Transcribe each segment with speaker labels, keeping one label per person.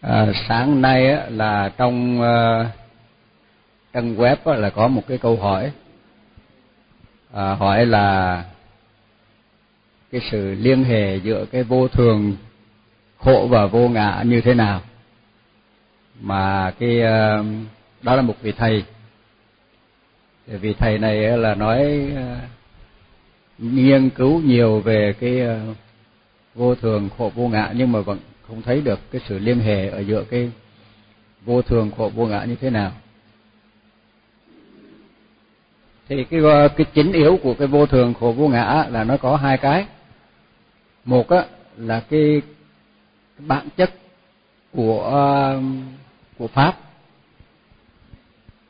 Speaker 1: À, sáng nay á, là trong uh, trang web á, là có một cái câu hỏi. À, hỏi là cái sự liên hệ giữa cái vô thường khổ và vô ngã như thế nào? Mà cái uh, đó là một vị thầy. Vị thầy này là nói uh, nghiên cứu nhiều về cái uh, vô thường khổ vô ngã nhưng mà vẫn không thấy được cái sự liên hệ ở giữa cái vô thường khổ vô ngã như thế nào. Thì cái cái chính yếu của cái vô thường khổ vô ngã là nó có hai cái. Một á, là cái bản chất của của pháp.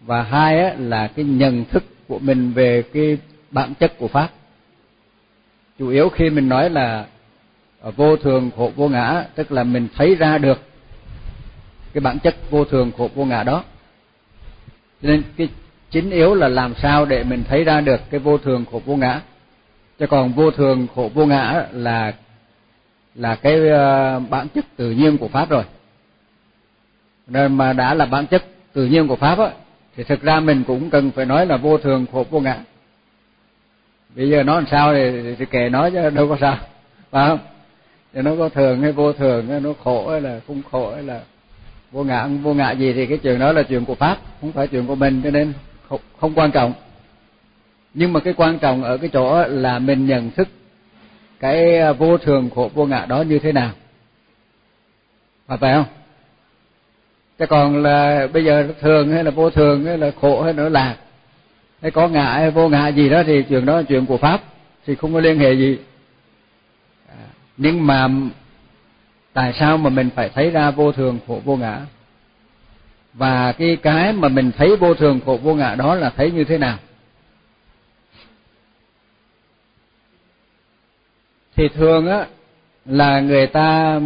Speaker 1: Và hai á, là cái nhận thức của mình về cái bản chất của pháp. Chủ yếu khi mình nói là Ờ, vô thường khổ vô ngã tức là mình thấy ra được cái bản chất vô thường khổ vô ngã đó. Cho nên cái chính yếu là làm sao để mình thấy ra được cái vô thường khổ vô ngã. Chứ còn vô thường khổ vô ngã là là cái ờ, bản chất tự nhiên của pháp rồi. Nên mà đã là bản chất tự nhiên của pháp á thì thực ra mình cũng cần phải nói là vô thường khổ vô ngã. Bây giờ nói làm sao thì, thì kệ nói chứ đâu có sao. Phải không? Thì nó có thường hay vô thường nó khổ hay là không khổ hay là vô ngã vô ngã gì thì cái chuyện đó là chuyện của pháp không phải chuyện của mình cho nên không, không quan trọng. Nhưng mà cái quan trọng ở cái chỗ là mình nhận thức cái vô thường khổ vô ngã đó như thế nào. Phải phải không? Chứ còn là bây giờ thường hay là vô thường hay là khổ hay là lạc hay có ngã hay vô ngã gì đó thì chuyện đó là chuyện của pháp thì không có liên hệ gì nhưng mà tại sao mà mình phải thấy ra vô thường khổ vô ngã? Và cái cái mà mình thấy vô thường khổ vô ngã đó là thấy như thế nào? Thì thường á là người ta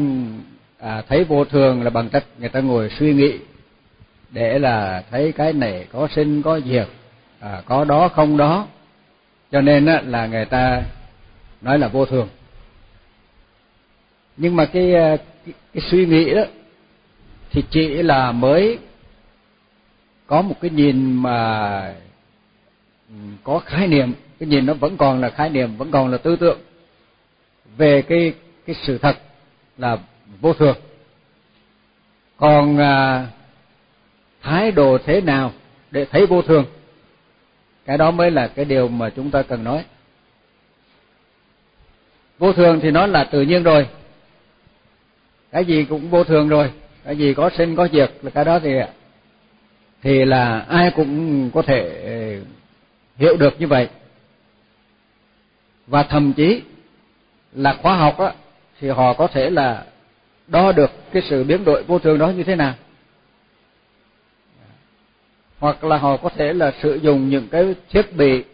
Speaker 1: à, thấy vô thường là bằng cách người ta ngồi suy nghĩ để là thấy cái này có sinh có diệt à, có đó không đó. Cho nên á là người ta nói là vô thường nhưng mà cái, ờ, cái cái suy nghĩ đó thì chỉ là mới có một cái nhìn mà ừ, có khái niệm. Cái nhìn nó vẫn còn là khái niệm vẫn còn là tư tưởng về cái cái sự thật là vô thường. Còn à, thái độ thế nào để thấy vô thường? Cái đó mới là cái điều mà chúng ta cần nói. Vô thường thì nó là tự nhiên rồi cái gì cũng vô thường rồi. Cái gì có sinh có diệt là cái đó thì thì là ai cũng có thể ờ, hiểu được như vậy. Và thậm chí là khoa học á, thì họ có thể là đo được cái sự biến đổi vô thường đó như thế nào. Hoặc là họ có thể là sử dụng những cái thiết bị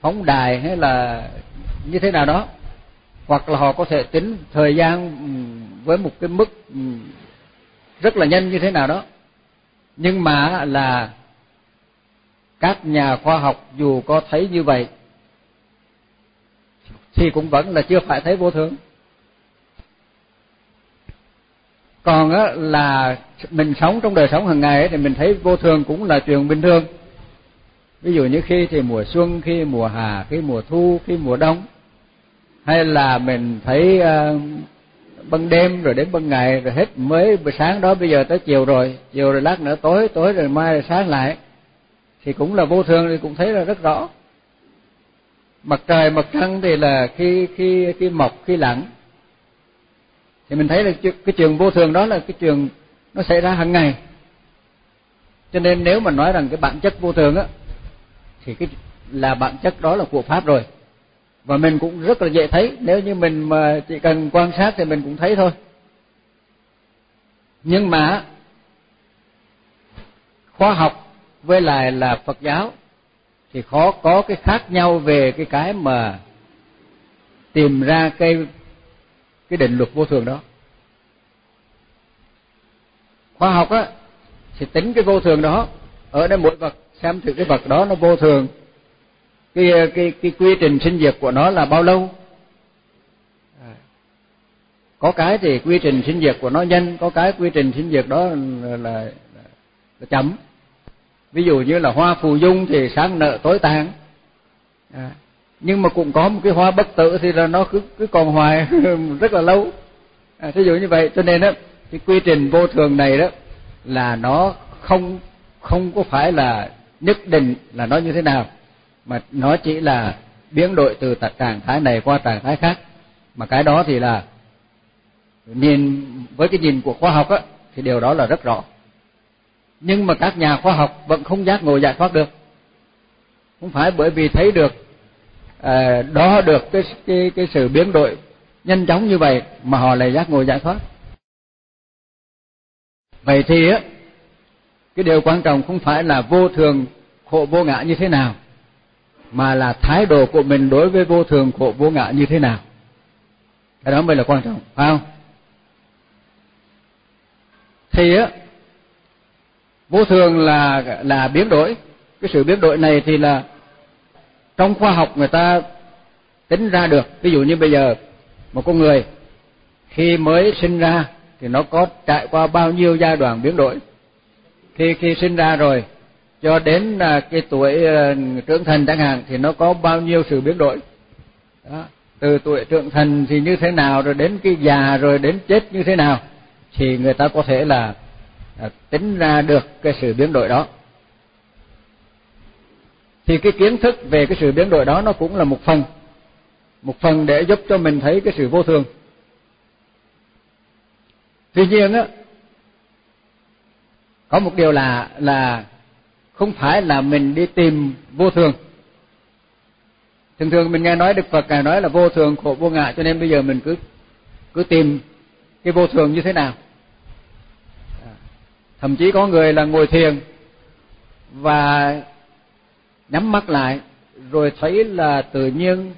Speaker 1: phóng đài hay là như thế nào đó hoặc là họ có thể tính thời gian ừ, với một cái mức ừ, rất là nhanh như thế nào đó. Nhưng mà là các nhà khoa học dù có thấy như vậy thì cũng vẫn là chưa phải thấy vô thường. Còn á là mình sống trong đời sống hàng ngày ấy, thì mình thấy vô thường cũng là chuyện bình thường. Ví dụ như khi thì mùa xuân khi mùa hạ khi mùa thu khi mùa đông hay là mình thấy uh, ờ, ban đêm rồi đến ban ngày rồi hết mới buổi sáng đó bây giờ tới chiều rồi chiều rồi lát nữa tối tối rồi mai rồi sáng lại. Thì cũng là vô thường thì cũng thấy là rất rõ. Mặt trời mặt trăng thì là khi khi khi mọc khi lặn. Thì mình thấy là cái trường vô thường đó là cái trường nó xảy ra hàng ngày. Cho nên nếu mà nói rằng cái bản chất vô thường á thì cái là bản chất đó là của pháp rồi và mình cũng rất là dễ thấy. Nếu như mình mà chỉ cần quan sát thì mình cũng thấy thôi. Nhưng mà khoa học với lại là Phật giáo thì khó có cái khác nhau về cái cái mà tìm ra cái cái định luật vô thường đó. Khoa học á, thì tính cái vô thường đó, ở đây mỗi vật xem thử cái vật đó nó vô thường cái cái cái quy trình sinh diệt của nó là bao lâu? Có cái thì quy trình sinh diệt của nó nhanh có cái quy trình sinh diệt đó là, là, là chậm. Ví dụ như là hoa phù dung thì sáng nợ tối tàn. À, nhưng mà cũng có một cái hoa bất tử thì là nó cứ cứ còn hoài rất là lâu. À, thí dụ như vậy cho nên đó cái quy trình vô thường này đó là nó không không có phải là nhất định là nó như thế nào mà nó chỉ là biến đổi từ trạng thái này qua trạng thái khác. Mà cái đó thì là nhìn, với cái nhìn của khoa học á, thì điều đó là rất rõ. Nhưng mà các nhà khoa học vẫn không giác ngộ giải thoát được. Không phải bởi vì thấy được à, đó được cái cái cái sự biến đổi nhanh chóng như vậy mà họ lại giác ngộ giải thoát. Vậy thì á, cái điều quan trọng không phải là vô thường, khổ vô ngã như thế nào mà là thái độ của mình đối với vô thường, khổ, vô ngã như thế nào? Cái đó mới là quan trọng, phải không? Thì á, vô thường là là biến đổi. Cái sự biến đổi này thì là trong khoa học người ta tính ra được. Ví dụ như bây giờ, một con người khi mới sinh ra thì nó có trải qua bao nhiêu giai đoạn biến đổi? Khi khi sinh ra rồi cho đến à, cái tuổi ờ, trưởng thành chẳng hạn thì nó có bao nhiêu sự biến đổi. Đó. từ tuổi trưởng thành thì như thế nào, rồi đến cái già, rồi đến chết như thế nào, thì người ta có thể là à, tính ra được cái sự biến đổi đó. Thì cái kiến thức về cái sự biến đổi đó nó cũng là một phần. Một phần để giúp cho mình thấy cái sự vô thường. Tuy nhiên á, có một điều là là không phải là mình đi tìm vô thường. Thường thường mình nghe nói đức phật ngài nói là vô thường khổ vô ngã cho nên bây giờ mình cứ cứ tìm cái vô thường như thế nào. À, thậm chí có người là ngồi thiền và nhắm mắt lại rồi thấy là tự nhiên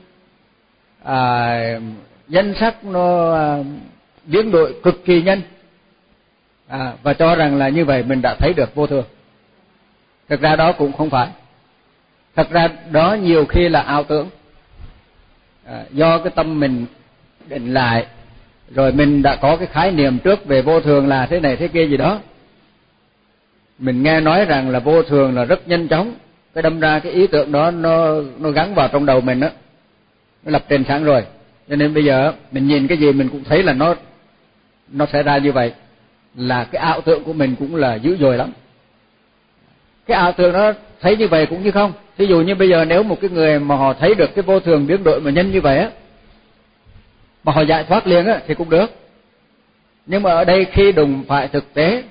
Speaker 1: à, danh sắc nó à, biến đổi cực kỳ nhanh. À, và cho rằng là như vậy mình đã thấy được vô thường thực ra đó cũng không phải. Thật ra đó nhiều khi là ảo tưởng. À, do cái tâm mình định lại rồi mình đã có cái khái niệm trước về vô thường là thế này thế kia gì đó. Mình nghe nói rằng là vô thường là rất nhanh chóng cái đâm ra cái ý tưởng đó nó nó gắn vào trong đầu mình đó nó lập trình sẵn rồi. Cho nên bây giờ mình nhìn cái gì mình cũng thấy là nó nó sẽ ra như vậy. Là cái ảo tưởng của mình cũng là dữ dội lắm cái ảo tưởng nó thấy như vậy cũng như không? Ví dụ như bây giờ nếu một cái người mà họ thấy được cái vô thường biến đổi mà nhân như vậy á mà họ giải thoát liền á thì cũng được. Nhưng mà ở đây khi đụng phải thực tế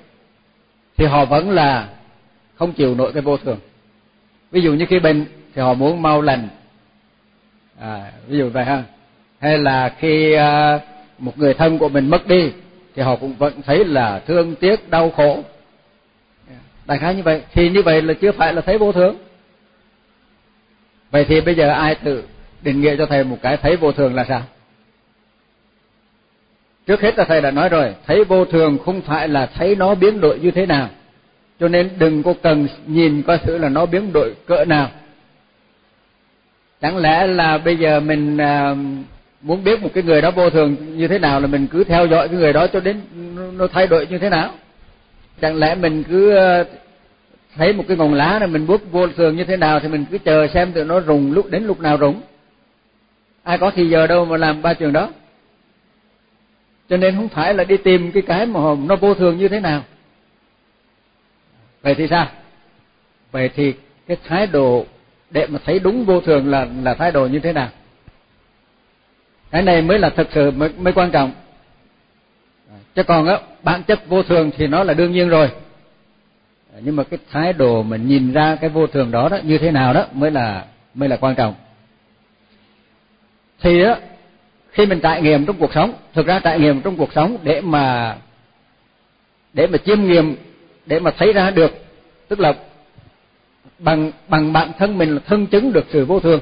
Speaker 1: thì họ vẫn là không chịu nổi cái vô thường. Ví dụ như khi bệnh thì họ muốn mau lành. À, ví dụ vậy ha. Hay là khi à, một người thân của mình mất đi thì họ cũng vẫn thấy là thương tiếc đau khổ đại khái như vậy. Thì như vậy là chưa phải là thấy vô thường. Vậy thì bây giờ ai tự định nghĩa cho thầy một cái thấy vô thường là sao? Trước hết là thầy đã nói rồi thấy vô thường không phải là thấy nó biến đổi như thế nào. Cho nên đừng có cần nhìn coi thử là nó biến đổi cỡ nào. Chẳng lẽ là bây giờ mình à, muốn biết một cái người đó vô thường như thế nào là mình cứ theo dõi cái người đó cho đến nó thay đổi như thế nào? Chẳng lẽ mình cứ à, thấy một cái ngọn lá này mình bước vô thường như thế nào thì mình cứ chờ xem tụi nó rùng lúc đến lúc nào rụng. Ai có thì giờ đâu mà làm ba trường đó. Cho nên không phải là đi tìm cái cái mà nó vô thường như thế nào. Vậy thì sao? Vậy thì cái thái độ để mà thấy đúng vô thường là là thái độ như thế nào? Cái này mới là thực sự mới, mới quan trọng. Chứ còn á bản chất vô thường thì nó là đương nhiên rồi nhưng mà cái thái độ mình nhìn ra cái vô thường đó đó, như thế nào đó mới là mới là quan trọng. Thì á, khi mình trải nghiệm trong cuộc sống, thực ra trải nghiệm trong cuộc sống để mà để mà chiêm nghiệm, để mà thấy ra được, tức là bằng bằng bản thân mình là thân chứng được sự vô thường.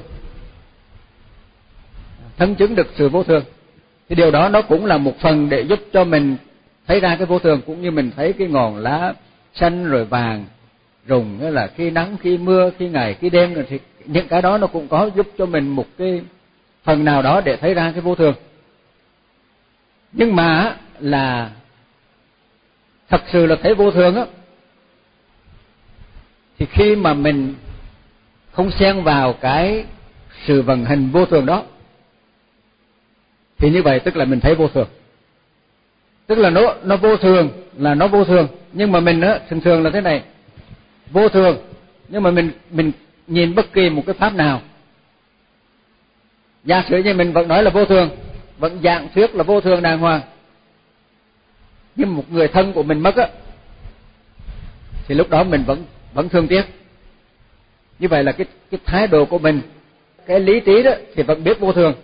Speaker 1: Thân chứng được sự vô thường. Thì điều đó nó cũng là một phần để giúp cho mình thấy ra cái vô thường, cũng như mình thấy cái ngọn lá xanh rồi vàng, rùng nghĩa là khi nắng, khi mưa, khi ngày, khi đêm rồi thì những cái đó nó cũng có giúp cho mình một cái phần nào đó để thấy ra cái vô thường. Nhưng mà là thật sự là thấy vô thường á, thì khi mà mình không xen vào cái sự vận hành vô thường đó, thì như vậy tức là mình thấy vô thường tức là nó nó vô thường là nó vô thường. Nhưng mà mình á thường thường là thế này. Vô thường nhưng mà mình mình nhìn bất kỳ một cái pháp nào. Giả sử như mình vẫn nói là vô thường vẫn dạng thuyết là vô thường đàng hoàng. Nhưng một người thân của mình mất á thì lúc đó mình vẫn vẫn thương tiếc. Như vậy là cái cái thái độ của mình cái lý trí đó thì vẫn biết vô thường.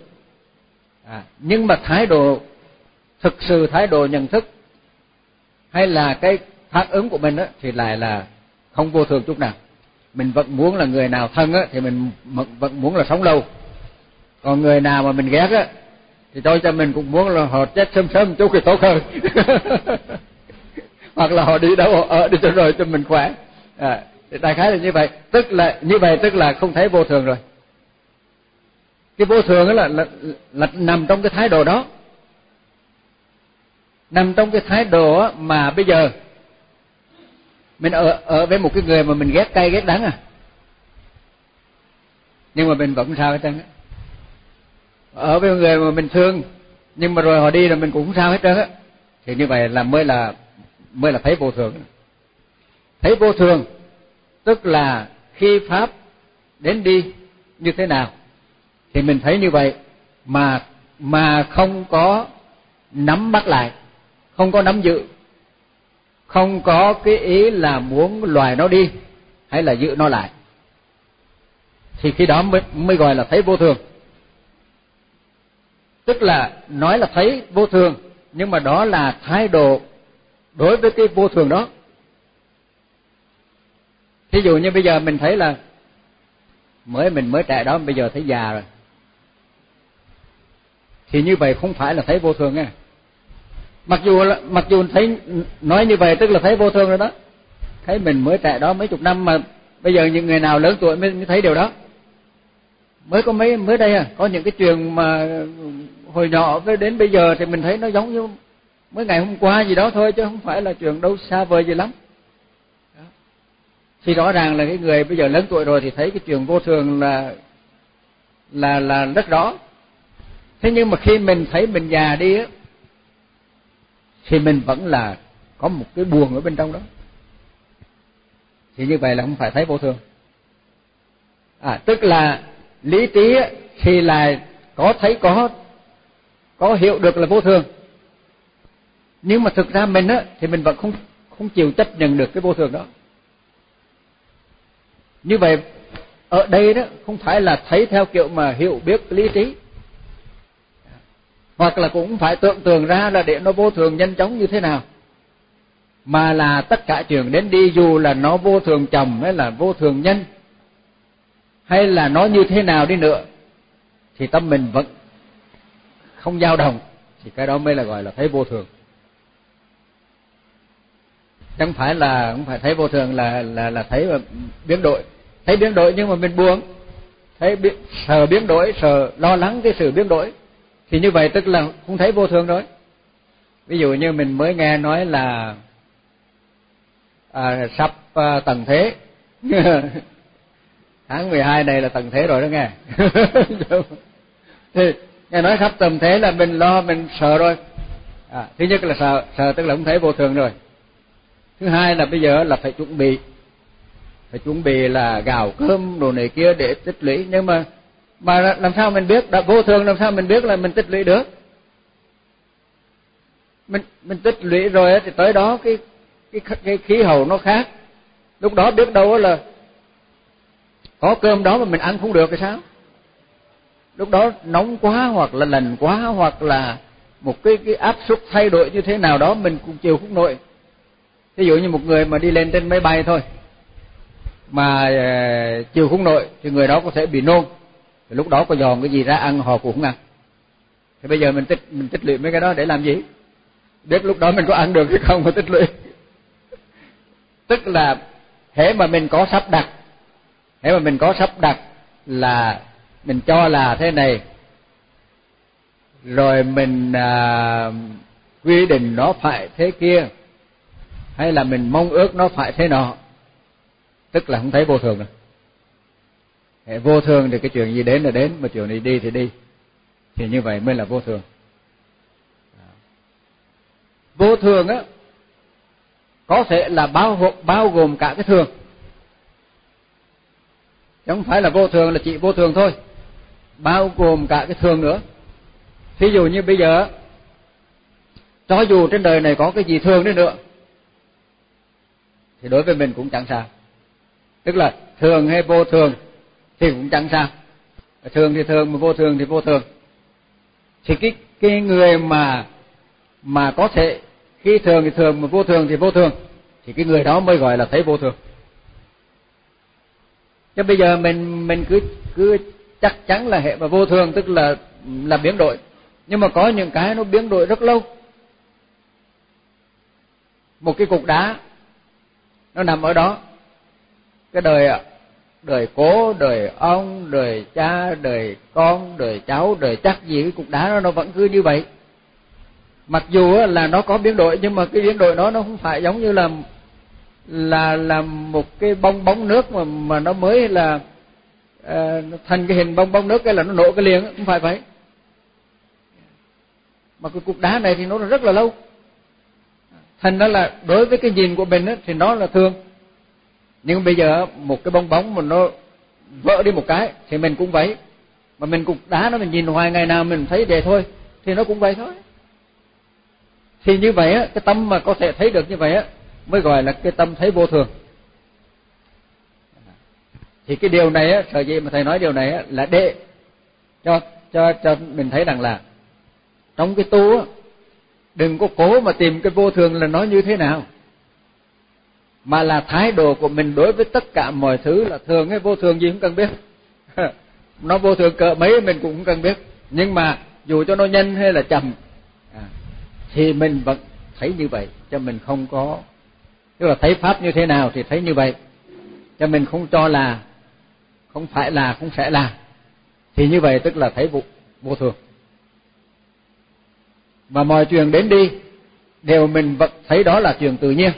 Speaker 1: À, nhưng mà thái độ thực sự thái độ nhận thức hay là cái phản ứng của mình đó thì lại là không vô thường chút nào. Mình vẫn muốn là người nào thân á thì mình vẫn muốn là sống lâu. Còn người nào mà mình ghét á thì tôi cho mình cũng muốn là họ chết sớm sớm chút thì tốt hơn. Hoặc là họ đi đâu họ ở đi cho rồi cho mình khỏe. À, đại khái là như vậy. Tức là như vậy tức là không thấy vô thường rồi. Cái vô thường đó là, là là nằm trong cái thái độ đó nằm trong cái thái độ mà bây giờ mình ở ở với một cái người mà mình ghét cay, ghét đắng à. Nhưng mà mình vẫn sao hết trơn á. Ở với người mà mình thương, nhưng mà rồi họ đi rồi mình cũng sao hết trơn á. Thì như vậy là mới là mới là thấy vô thường. Thấy vô thường, tức là khi pháp đến đi như thế nào, thì mình thấy như vậy, mà mà không có nắm bắt lại không có nắm giữ. Không có cái ý là muốn loài nó đi, hay là giữ nó lại. Thì khi đó mới mới gọi là thấy vô thường. Tức là nói là thấy vô thường, nhưng mà đó là thái độ đối với cái vô thường đó. Thí dụ như bây giờ mình thấy là mới mình mới trẻ đó, bây giờ thấy già rồi. Thì như vậy không phải là thấy vô thường nha mặc dù mặc dù thấy nói như vậy tức là thấy vô thường rồi đó. Thấy mình mới trẻ đó mấy chục năm mà bây giờ những người nào lớn tuổi mới, mới thấy điều đó. Mới có mấy mới đây à có những cái chuyện mà hồi nhỏ với đến bây giờ thì mình thấy nó giống như mới ngày hôm qua gì đó thôi chứ không phải là chuyện đâu xa vời gì lắm. Đó. thì rõ ràng là cái người bây giờ lớn tuổi rồi thì thấy cái chuyện vô thường là là là rất rõ. Thế nhưng mà khi mình thấy mình già đi á thì mình vẫn là có một cái buồn ở bên trong đó. Thì như vậy là không phải thấy vô thường. À tức là lý trí thì là có thấy có có hiểu được là vô thường. Nhưng mà thực ra mình á, thì mình vẫn không không chịu chấp nhận được cái vô thường đó. Như vậy, ở đây đó, không phải là thấy theo kiểu mà hiểu biết lý trí hoặc là cũng phải tưởng tượng ra là để nó vô thường nhanh chóng như thế nào. Mà là tất cả trường đến đi dù là nó vô thường chậm hay là vô thường nhanh hay là nó như thế nào đi nữa thì tâm mình vẫn không dao động thì cái đó mới là gọi là thấy vô thường. Chẳng phải là không phải thấy vô thường là là là thấy biến đổi. Thấy biến đổi nhưng mà mình buồn. Thấy biến, sợ biến đổi sợ lo lắng cái sự biến đổi thì như vậy tức là không thấy vô thường rồi. Ví dụ như mình mới nghe nói là à, sắp à, tầng thế. Tháng 12 này là tầng thế rồi đó nghe. Thì nghe nói sắp tầm thế là mình lo mình sợ rồi. À, thứ nhất là sợ sợ tức là không thấy vô thường rồi. Thứ hai là bây giờ là phải chuẩn bị. Phải chuẩn bị là gạo cơm đồ này kia để tích lũy. Nhưng mà mà làm sao mình biết? Đã vô thường, làm sao mình biết là mình tích lũy được? Mình mình tích lũy rồi thì tới đó cái cái cái khí hậu nó khác. Lúc đó biết đâu là có cơm đó mà mình ăn không được thì sao? Lúc đó nóng quá hoặc là lạnh quá hoặc là một cái cái áp suất thay đổi như thế nào đó mình cũng chịu không nổi. Ví dụ như một người mà đi lên trên máy bay thôi, mà ờ, chịu không nổi thì người đó có thể bị nôn lúc đó có giòn cái gì ra ăn họ cũng không ăn. Thì bây giờ mình tích mình tích lũy mấy cái đó để làm gì? Biết lúc đó mình có ăn được hay không mà tích lũy tức là hễ mà mình có sắp đặt hễ mà mình có sắp đặt là mình cho là thế này. Rồi mình à, quy định nó phải thế kia hay là mình mong ước nó phải thế nọ. Tức là không thấy vô thường hệ vô thường thì cái chuyện gì đến là đến, mà chuyện gì đi thì đi. Thì như vậy mới là vô thường. Vô thường á, có thể là bao gồm bao gồm cả cái thường. Chứ không phải là vô thường là chỉ vô thường thôi. Bao gồm cả cái thường nữa. Thí dụ như bây giờ, cho dù trên đời này có cái gì thường đi nữa, thì đối với mình cũng chẳng sao. Tức là thường hay vô thường thì cũng chẳng sao. Thường thì thường, mà vô thường thì vô thường. Thì cái cái người mà mà có thể, khi thường thì thường, mà vô thường thì vô thường, thì cái người đó mới gọi là thấy vô thường. Chứ bây giờ mình mình cứ cứ chắc chắn là hệ và vô thường, tức là là biến đổi. Nhưng mà có những cái nó biến đổi rất lâu. Một cái cục đá, nó nằm ở đó. Cái đời đời cố đời ông đời cha đời con đời cháu đời chắc gì cái cục đá đó nó vẫn cứ như vậy. Mặc dù là nó có biến đổi nhưng mà cái biến đổi đó nó không phải giống như là là là một cái bong bóng nước mà mà nó mới là à, thành cái hình bong bóng nước cái là nó nổ cái liền không phải vậy. Mà cái cục đá này thì nó rất là lâu. Thành đó là đối với cái nhìn của mình thì nó là thường nhưng bây giờ một cái bong bóng mà nó vỡ đi một cái thì mình cũng vậy. Mà mình cục đá nó mình nhìn hoài, ngày nào mình thấy vậy thôi, thì nó cũng vậy thôi. Thì như vậy á, cái tâm mà có thể thấy được như vậy á, mới gọi là cái tâm thấy vô thường. Thì cái điều này á sở dĩ mà thầy nói điều này á, là để cho cho cho mình thấy rằng là trong cái tu á, đừng có cố mà tìm cái vô thường là nó như thế nào mà là thái độ của mình đối với tất cả mọi thứ là thường hay vô thường gì cũng cần biết. Nó vô thường cỡ mấy mình cũng cần biết. Nhưng mà dù cho nó nhanh hay là chậm à, thì mình vẫn thấy như vậy. Cho mình không có tức là thấy pháp như thế nào thì thấy như vậy. Cho mình không cho là không phải là không sẽ là. Thì như vậy tức là thấy vô, vô thường. Và mọi chuyện đến đi đều mình vẫn thấy đó là chuyện tự nhiên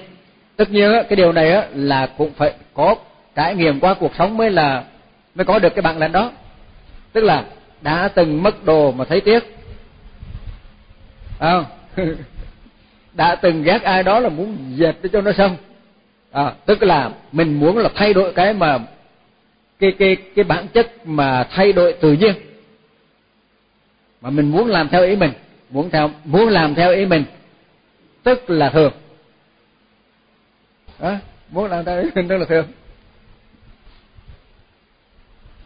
Speaker 1: tất nhiên cái điều này là cũng phải có trải nghiệm qua cuộc sống mới là mới có được cái bản lĩnh đó. Tức là đã từng mất đồ mà thấy tiếc. À đã từng ghét ai đó là muốn dẹp để cho nó xong. À, tức là mình muốn là thay đổi cái mà cái cái cái bản chất mà thay đổi tự nhiên. Mà mình muốn làm theo ý mình muốn theo muốn làm theo ý mình. Tức là thường à, muốn làm theo ý mình là thường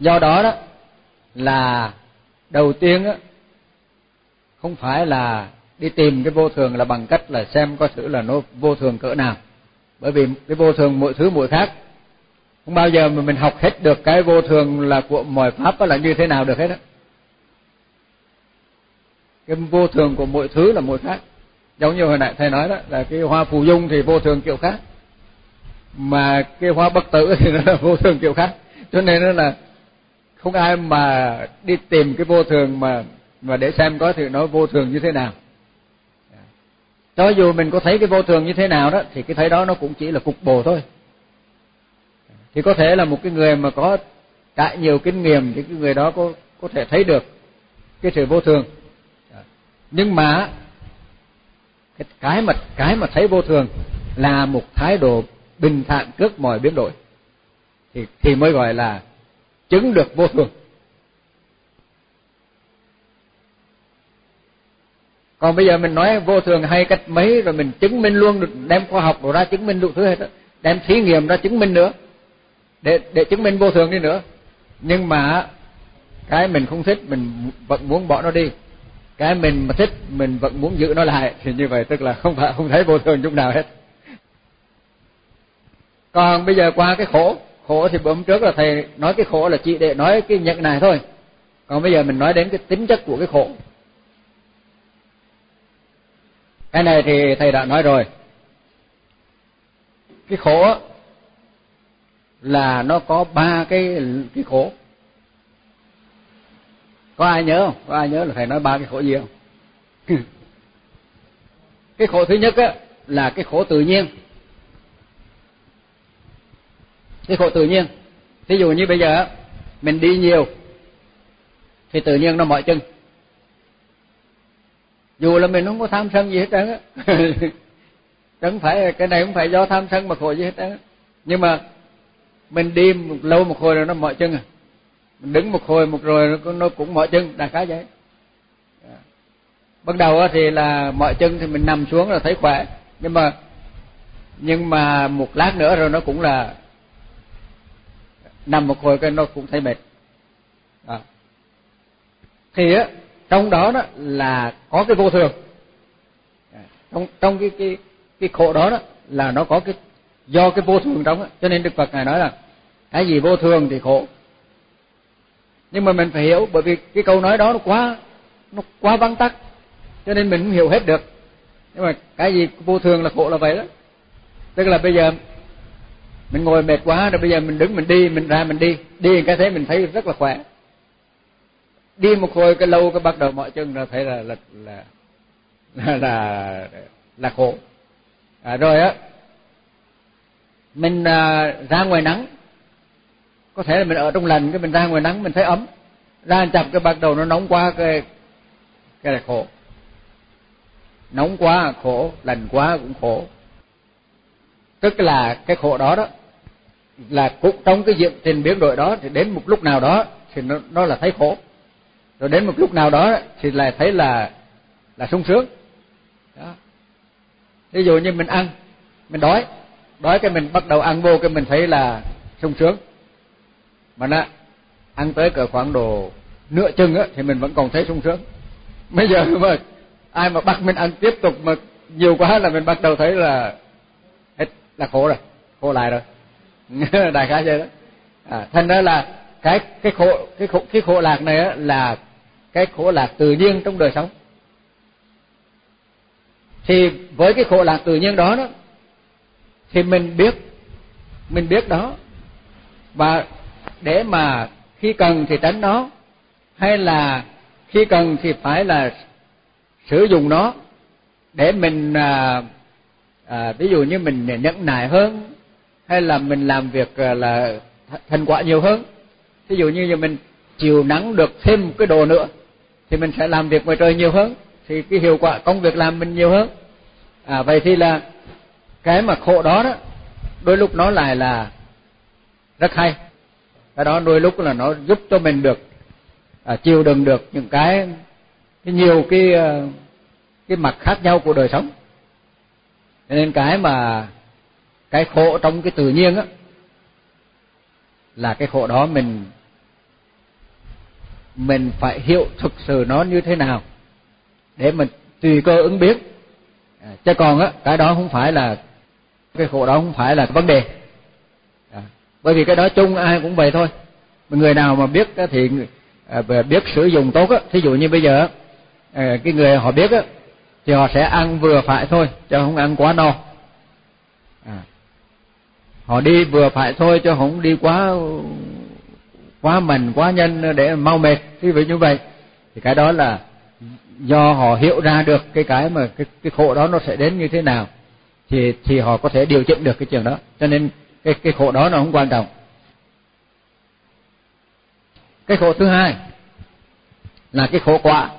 Speaker 1: do đó đó là đầu tiên á không phải là đi tìm cái vô thường là bằng cách là xem coi thử là nó vô thường cỡ nào. Bởi vì cái vô thường mỗi thứ mỗi khác. Không bao giờ mà mình học hết được cái vô thường là của mọi pháp là như thế nào được hết á. Cái vô thường của mọi thứ là mỗi khác. Giống như hồi nãy thầy nói đó là cái hoa phù dung thì vô thường kiểu khác mà cái hóa bất tử thì nó là vô thường kiểu khác. Cho nên nó là không ai mà đi tìm cái vô thường mà mà để xem có thì nó vô thường như thế nào. Cho dù mình có thấy cái vô thường như thế nào đó, thì cái thấy đó nó cũng chỉ là cục bộ thôi. Thì có thể là một cái người mà có trải nhiều kinh nghiệm thì cái người đó có có thể thấy được cái sự vô thường. Nhưng mà cái cái mà cái mà thấy vô thường là một thái độ bình thản trước mọi biến đổi, thì thì mới gọi là chứng được vô thường. Còn bây giờ mình nói vô thường hay cách mấy, rồi mình chứng minh luôn đem khoa học đồ ra chứng minh đủ thứ hết đó, đem thí nghiệm ra chứng minh nữa, để để chứng minh vô thường đi nữa. Nhưng mà cái mình không thích, mình vẫn muốn bỏ nó đi. Cái mình mà thích, mình vẫn muốn giữ nó lại, thì như vậy tức là không phải, không thấy vô thường chút nào hết còn bây giờ qua cái khổ khổ thì bữa hôm trước là thầy nói cái khổ là chỉ để nói cái nhận này thôi. Còn bây giờ mình nói đến cái tính chất của cái khổ. Cái này thì thầy đã nói rồi. Cái khổ là nó có ba cái cái khổ. Có ai nhớ không? Có ai nhớ là thầy nói ba cái khổ gì không? Cái khổ thứ nhất á, là cái khổ tự nhiên cái khổ tự nhiên. Ví dụ như bây giờ, mình đi nhiều, thì tự nhiên nó mỏi chân. Dù là mình không có tham sân gì hết trơn á, chẳng phải cái này không phải do tham sân mà khổ gì hết trơn nhưng mà mình đi một lâu một hồi rồi nó mỏi chân à. Mình đứng một hồi một rồi nó cũng mỏi chân, đại khái vậy. Ban đầu thì là mỏi chân thì mình nằm xuống là thấy khỏe. Nhưng mà nhưng mà một lát nữa rồi nó cũng là nằm một hồi cái nó cũng thấy mệt. Đó. thì á, trong đó đó là có cái vô thường. Trong trong cái cái cái khổ đó đó là nó có cái, do cái vô thường trong đó. cho nên đức phật ngài nói là, cái gì vô thường thì khổ. Nhưng mà mình phải hiểu, bởi vì cái câu nói đó nó quá nó quá vắn tắt, cho nên mình không hiểu hết được. Nhưng mà cái gì vô thường là khổ là vậy đó. Tức là bây giờ mình ngồi mệt quá rồi bây giờ mình đứng mình đi mình ra mình đi. Đi cái thế mình thấy rất là khỏe. Đi một hồi cái lâu cái bắt đầu mọi chân rồi thấy là là là là là, là khổ. À, rồi á mình à, ra ngoài nắng. Có thể là mình ở trong lành cái mình ra ngoài nắng mình thấy ấm. Ra chập cái bắt đầu nó nóng quá cái cái là khổ. Nóng quá khổ lành quá cũng khổ. Tức là cái khổ đó đó là cũng trong cái diện trình biến đổi đó thì đến một lúc nào đó thì nó nó là thấy khổ. Rồi đến một lúc nào đó thì lại thấy là là sung sướng. Đó. Ví dụ như mình ăn, mình đói đói cái mình bắt đầu ăn vô cái mình thấy là sung sướng. Mà nó ăn tới cỡ khoảng độ nửa chừng á, thì mình vẫn còn thấy sung sướng. Bây giờ mà ai mà bắt mình ăn tiếp tục mà nhiều quá là mình bắt đầu thấy là, hết, là khổ rồi, khổ lại rồi. đại khái vậy đó. À, thành ra là cái cái khổ cái khổ cái khổ lạc này á là cái khổ lạc tự nhiên trong đời sống. Thì với cái khổ lạc tự nhiên đó đó thì mình biết mình biết đó. Và để mà khi cần thì tránh nó hay là khi cần thì phải là sử dụng nó để mình à, à, ví dụ như mình nhẫn nại hơn hay là mình làm việc ờ, là thành quả nhiều hơn? Ví dụ như giờ mình chịu nắng được thêm một cái đồ nữa thì mình sẽ làm việc ngoài trời nhiều hơn thì cái hiệu quả công việc làm mình nhiều hơn. À vậy thì là cái mà khổ đó đó đôi lúc nó lại là rất hay. Cái đó đôi lúc là nó giúp cho mình được à, chịu đựng được những cái, cái nhiều cái ờ, cái mặt khác nhau của đời sống. Cho nên cái mà cái khổ trong cái tự nhiên á là cái khổ đó mình mình phải hiểu thực sự nó như thế nào để mình tùy cơ ứng biến. À, chứ còn á cái đó không phải là cái khổ đó không phải là cái vấn đề. À, bởi vì cái đó chung ai cũng vậy thôi. Người nào mà biết thì à, biết sử dụng tốt á thí dụ như bây giờ à, cái người họ biết á thì họ sẽ ăn vừa phải thôi chứ không ăn quá no. À, họ đi vừa phải thôi chứ không đi quá quá mạnh quá nhân để mau mệt. Như vậy như vậy. Thì cái đó là do họ hiểu ra được cái cái mà cái cái khổ đó nó sẽ đến như thế nào, thì thì họ có thể điều chỉnh được cái chuyện đó. Cho nên cái cái khổ đó nó không quan trọng. Cái khổ thứ hai là cái khổ quả.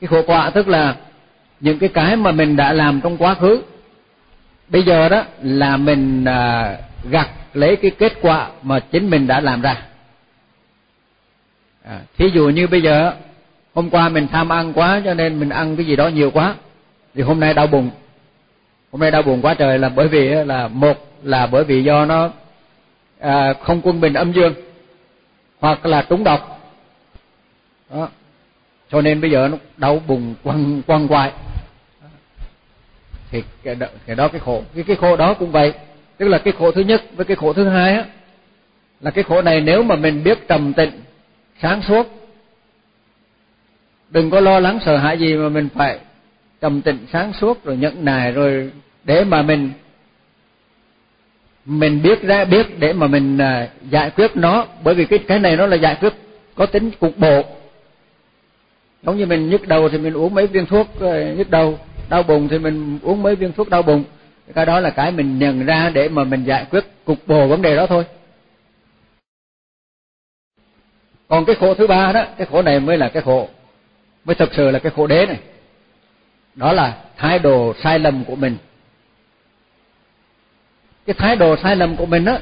Speaker 1: Cái khổ quả tức là những cái cái mà mình đã làm trong quá khứ bây giờ đó là mình à, gặt lấy cái kết quả mà chính mình đã làm ra. À, thí dụ như bây giờ hôm qua mình tham ăn quá cho nên mình ăn cái gì đó nhiều quá thì hôm nay đau bụng. Hôm nay đau bụng quá trời là bởi vì là một là bởi vì do nó à, không quân bình âm dương hoặc là trúng độc. Đó. Cho nên bây giờ nó đau bụng quăng quăng quại thì cái đó, cái đó cái khổ cái cái khổ đó cũng vậy. Tức là cái khổ thứ nhất với cái khổ thứ hai á là cái khổ này nếu mà mình biết trầm tịnh sáng suốt đừng có lo lắng sợ hãi gì mà mình phải trầm tịnh sáng suốt rồi nhẫn nài rồi để mà mình mình biết ra biết để mà mình à, giải quyết nó. Bởi vì cái cái này nó là giải quyết có tính cục bộ. Giống như mình nhức đầu thì mình uống mấy viên thuốc ờ, nhức đầu đau bụng thì mình uống mấy viên thuốc đau bụng. Cái đó là cái mình nhận ra để mà mình giải quyết cục bộ vấn đề đó thôi. Còn cái khổ thứ ba đó, cái khổ này mới là cái khổ, mới thực sự là cái khổ đế này. Đó là thái độ sai lầm của mình. Cái thái độ sai lầm của mình á,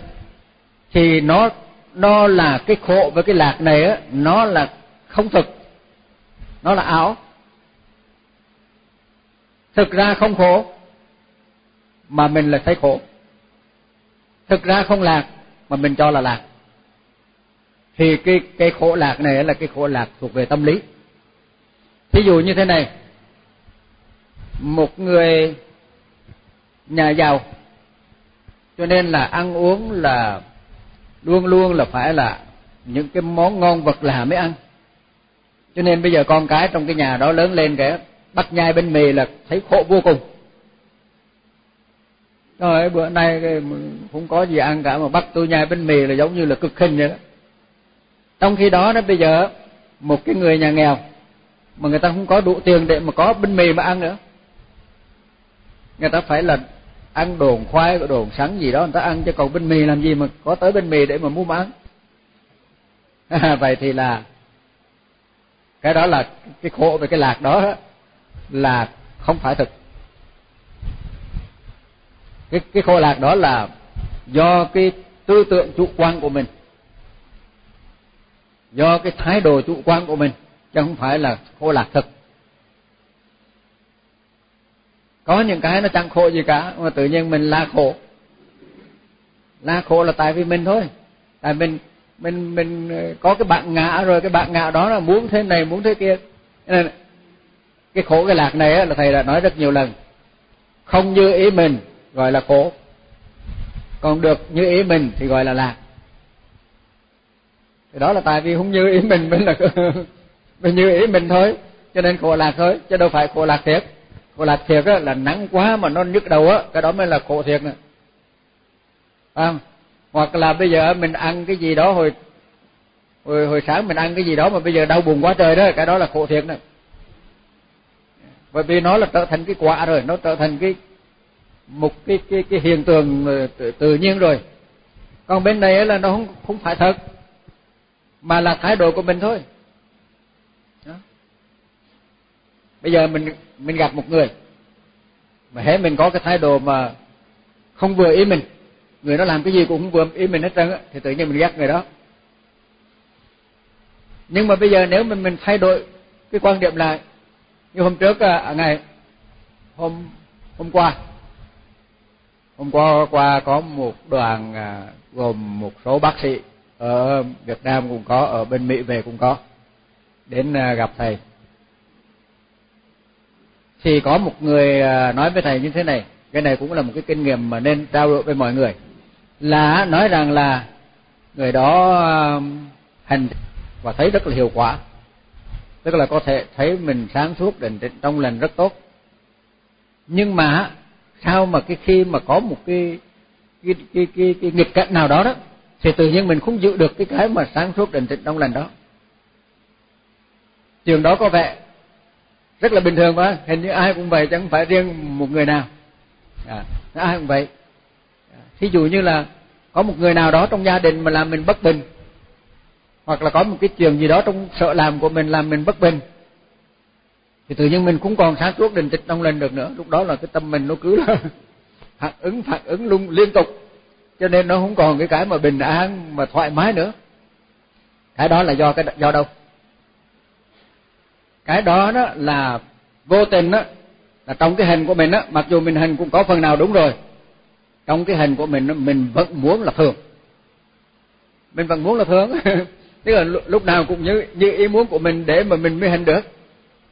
Speaker 1: thì nó nó là cái khổ với cái lạc này á, nó là không thực, nó là ảo thực ra không khổ, mà mình là thấy khổ. Thực ra không lạc, mà mình cho là lạc. Thì cái cái khổ lạc này là cái khổ lạc thuộc về tâm lý. Ví dụ như thế này. Một người nhà giàu, cho nên là ăn uống là luôn luôn là phải là những cái món ngon vật lạ mới ăn. Cho nên bây giờ con cái trong cái nhà đó lớn lên kìa bắt nhai bên mì là thấy khổ vô cùng. Rồi, bữa nay không có gì ăn cả mà bắt tôi nhai bánh mì là giống như là cực hình vậy đó. Trong khi đó đó, bây giờ một cái người nhà nghèo mà người ta không có đủ tiền để mà có bánh mì mà ăn nữa. Người ta phải là ăn đồn khoai đồn sắn gì đó, người ta ăn chứ còn bánh mì làm gì mà có tới bánh mì để mà mua mà ăn. Vậy thì là cái đó là cái khổ về cái lạc đó là không phải thực. Cái cái khổ lạc đó là do cái tư tưởng chủ quan của mình, do cái thái độ chủ quan của mình, chứ không phải là khổ lạc thực. Có những cái nó chẳng khổ gì cả, mà tự nhiên mình la khổ. La khổ là tại vì mình thôi. Tại mình mình mình có cái bạn ngã rồi, cái bạn ngã đó là muốn thế này, muốn thế kia. Nên cái khổ cái lạc này là thầy đã nói rất nhiều lần. Không như ý mình gọi là khổ. Còn được như ý mình thì gọi là lạc. Thì đó là tại vì không như ý mình mình là mình như ý mình thôi. Cho nên khổ lạc thôi chứ đâu phải khổ lạc thiệt. Khổ lạc thiệt á là nắng quá mà nó nhức đầu á cái đó mới là khổ thiệt nè. À, hoặc là bây giờ mình ăn cái gì đó hồi hồi hồi sáng mình ăn cái gì đó mà bây giờ đau buồn quá trời đó cái đó là khổ thiệt nè bởi vì nó là trở thành cái quả rồi nó trở thành cái một cái cái cái hiện tượng ờ, tự, tự nhiên rồi. Còn bên này là nó không không phải thật mà là thái độ của mình thôi. Đó. bây giờ mình mình gặp một người mà hễ mình có cái thái độ mà không vừa ý mình người đó làm cái gì cũng không vừa ý mình hết trơn á thì tự nhiên mình ghét người đó. Nhưng mà bây giờ nếu mình mình thay đổi cái quan điểm lại như hôm trước à, à, ngày hôm hôm qua hôm qua qua có một đoàn à, gồm một số bác sĩ ở Việt Nam cũng có ở bên Mỹ về cũng có đến à, gặp thầy. Thì có một người à, nói với thầy như thế này cái này cũng là một cái kinh nghiệm mà nên trao đổi với mọi người là nói rằng là người đó à, hành và thấy rất là hiệu quả tức là có thể thấy mình sáng suốt định tĩnh trong lành rất tốt. Nhưng mà sao mà cái khi mà có một cái cái cái cái, cái nghịch cảnh nào đó đó thì tự nhiên mình không giữ được cái cái mà sáng suốt định tĩnh trong lành đó. Trường đó có vẻ rất là bình thường mà hình như ai cũng vậy chẳng phải riêng một người nào. À, ai cũng vậy. Thí dụ như là có một người nào đó trong gia đình mà làm mình bất bình hoặc là có một cái chuyện gì đó trong sợ làm của mình, làm mình bất bình, thì tự nhiên mình cũng còn sáng suốt định tịch đông lên được nữa. Lúc đó là cái tâm mình nó cứ là phản ứng phản ứng luôn liên tục. Cho nên nó không còn cái cái mà bình an, mà thoải mái nữa. Cái đó là do cái, do đâu? Cái đó đó là vô tình đó là trong cái hình của mình đó mặc dù mình hình cũng có phần nào đúng rồi. Trong cái hình của mình mình vẫn muốn là thường. Mình vẫn muốn là thường. tức là lúc nào cũng như như ý muốn của mình để mà mình mới hình được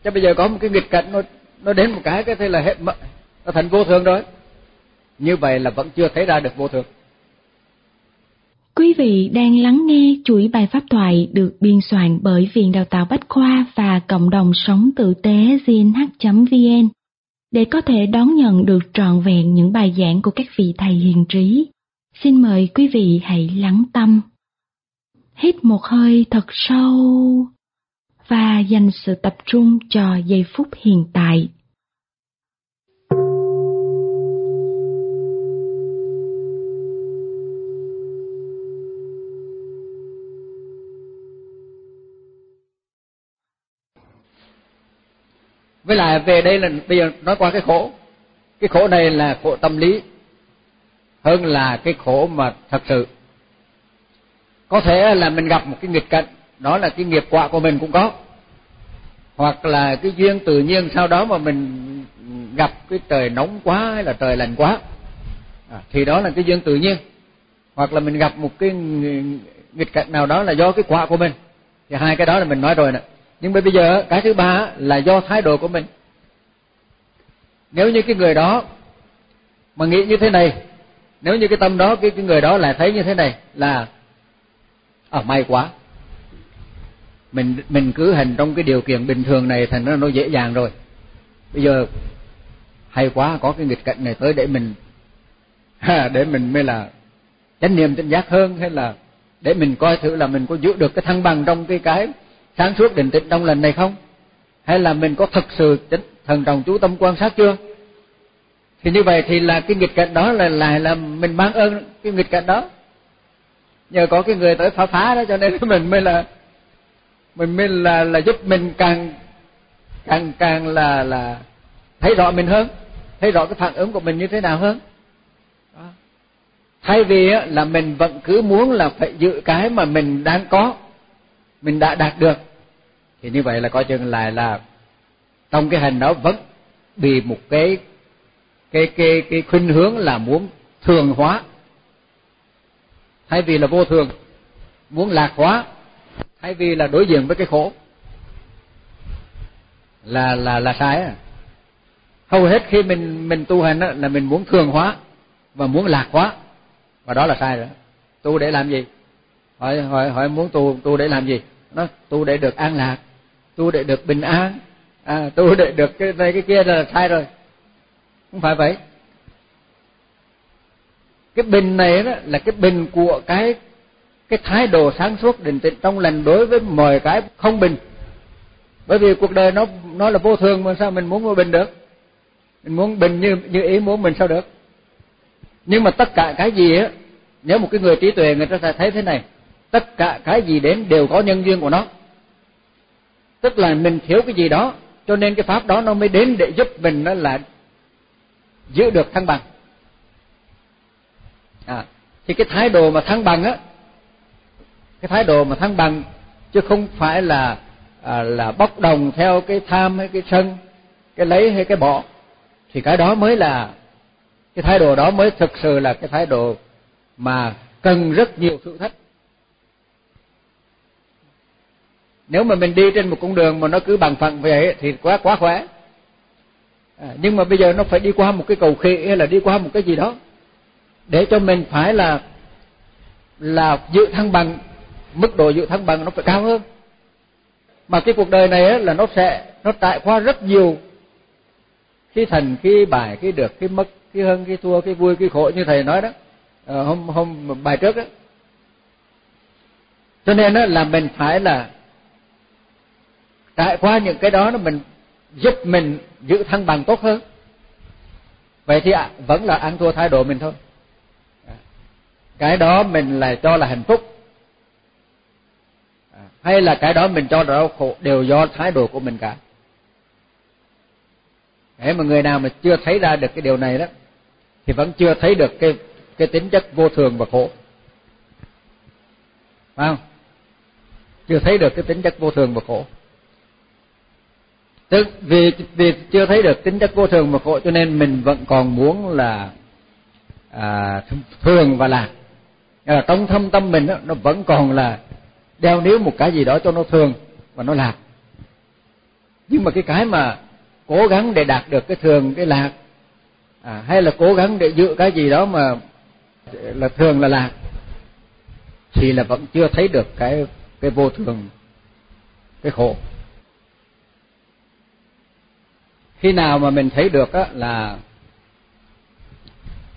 Speaker 1: chứ bây giờ có một cái nghịch cảnh nó nó đến một cái cái thế là hết nó thành vô thường rồi như vậy là vẫn chưa thấy ra được vô thường
Speaker 2: Quý vị đang lắng nghe chuỗi bài pháp thoại được biên soạn bởi Viện Đào tạo Bách Khoa và Cộng đồng Sống Tử tế gnh.vn để có thể đón nhận được trọn vẹn những bài giảng của các vị thầy hiền trí. Xin mời quý vị hãy lắng tâm. Hít một hơi thật sâu và dành sự tập trung cho giây phút hiện tại.
Speaker 1: Với lại về đây là bây giờ nói qua cái khổ. Cái khổ này là khổ tâm lý hơn là cái khổ mà thật sự có thể là mình gặp một cái nghịch cảnh đó là cái nghiệp quả của mình cũng có. Hoặc là cái duyên tự nhiên sau đó mà mình gặp cái trời nóng quá hay là trời lạnh quá. À, thì đó là cái duyên tự nhiên. Hoặc là mình gặp một cái nghịch cảnh nào đó là do cái quả của mình. Thì hai cái đó là mình nói rồi nè. Nhưng mà bây giờ cái thứ ba là do thái độ của mình. Nếu như cái người đó mà nghĩ như thế này nếu như cái tâm đó cái cái người đó lại thấy như thế này là à may quá. Mình mình cứ hành trong cái điều kiện bình thường này thành nó nó dễ dàng rồi. Bây giờ, hay quá, có cái nghịch cảnh này tới để mình để mình mới là chánh niệm chánh giác hơn, hay là để mình coi thử là mình có giữ được cái thăng bằng trong cái cái sáng suốt định tĩnh trong lần này không? Hay là mình có thực sự thần trọng chú tâm quan sát chưa? Thì như vậy thì là cái nghịch cảnh đó là lại là mình mang ơn cái nghịch cảnh đó nhờ có cái người tới phá phá đó, cho nên mình mới là, mình mới là là giúp mình càng càng càng là là thấy rõ mình hơn, thấy rõ cái phản ứng của mình như thế nào hơn đó. thay vì là mình vẫn cứ muốn là phải giữ cái mà mình đang có, mình đã đạt được, thì như vậy là coi chừng lại là trong cái hành đó vẫn bị một cái cái cái cái khuynh hướng là muốn thường hóa thay vì là vô thường muốn lạc hóa thay vì là đối diện với cái khổ là là là sai à hầu hết khi mình mình tu hành đó, là mình muốn thường hóa và muốn lạc hóa và đó là sai rồi. Tu để làm gì? Hỏi hỏi hỏi muốn tu tu để làm gì? Nó tu để được an lạc tu để được bình an à, tu để được cái này cái kia là sai rồi. Không phải vậy cái bình này đó là cái bình của cái cái thái độ sáng suốt định tĩnh trong lành đối với mọi cái không bình. Bởi vì cuộc đời nó nó là vô thường mà sao mình muốn vô bình được? Mình muốn bình như như ý muốn mình sao được? Nhưng mà tất cả cái gì á, nếu một cái người trí tuệ người ta sẽ thấy thế này, tất cả cái gì đến đều có nhân duyên của nó. Tức là mình thiếu cái gì đó, cho nên cái pháp đó nó mới đến để giúp mình nó là giữ được thăng bằng à thì cái thái độ mà thăng bằng á cái thái độ mà thăng bằng chứ không phải là à, là bốc đồng theo cái tham hay cái sân cái lấy hay cái bỏ. Thì cái đó mới là cái thái độ đó mới thực sự là cái thái độ mà cần rất nhiều thử thách. Nếu mà mình đi trên một con đường mà nó cứ bằng phẳng vậy thì quá quá khỏe. À, nhưng mà bây giờ nó phải đi qua một cái cầu khỉ hay là đi qua một cái gì đó để cho mình phải là là giữ thăng bằng mức độ giữ thăng bằng nó phải cao hơn. Mà cái cuộc đời này là nó sẽ nó trải qua rất nhiều khi thành khi bài khi được khi mất khi hơn khi thua khi vui khi khổ như thầy nói đó. À, hôm hôm bài trước đó cho nên đó là mình phải là trải qua những cái đó nó mình giúp mình giữ thăng bằng tốt hơn. Vậy thì vẫn là ăn thua thái độ mình thôi cái đó mình là cho là hạnh phúc. À, hay là cái đó mình cho là đau khổ đều do thái độ của mình cả. Để mà người nào mà chưa thấy ra được cái điều này đó thì vẫn chưa thấy được cái cái tính chất vô thường và khổ. Phải không? Chưa thấy được cái tính chất vô thường và khổ. Tức vì vì chưa thấy được tính chất vô thường và khổ cho nên mình vẫn còn muốn là à, thường và lạc là trong thâm tâm mình đó, nó vẫn còn là đeo níu một cái gì đó cho nó thường và nó lạc. Nhưng mà cái cái mà cố gắng để đạt được cái thường cái lạc à, hay là cố gắng để giữ cái gì đó mà là thường là lạc thì là vẫn chưa thấy được cái cái vô thường cái khổ. Khi nào mà mình thấy được á là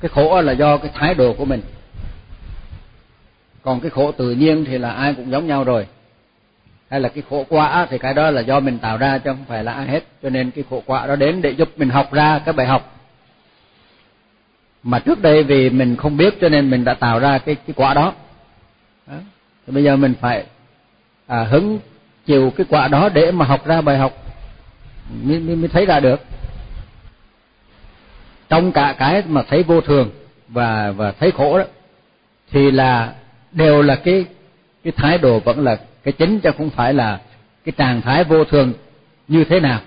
Speaker 1: cái khổ là do cái thái độ của mình còn cái khổ tự nhiên thì là ai cũng giống nhau rồi. Hay là cái khổ quả thì cái đó là do mình tạo ra chứ không phải là ai hết. Cho nên cái khổ quả đó đến để giúp mình học ra cái bài học. Mà trước đây vì mình không biết cho nên mình đã tạo ra cái cái quả đó, đó. Thì bây giờ mình phải à, hứng chịu cái quả đó để mà học ra bài học. Mới, mới, mới thấy ra được. Trong cả cái mà thấy vô thường và và thấy khổ đó thì là đều là cái cái thái độ vẫn là cái chính, chứ không phải là cái trạng thái vô thường như thế nào,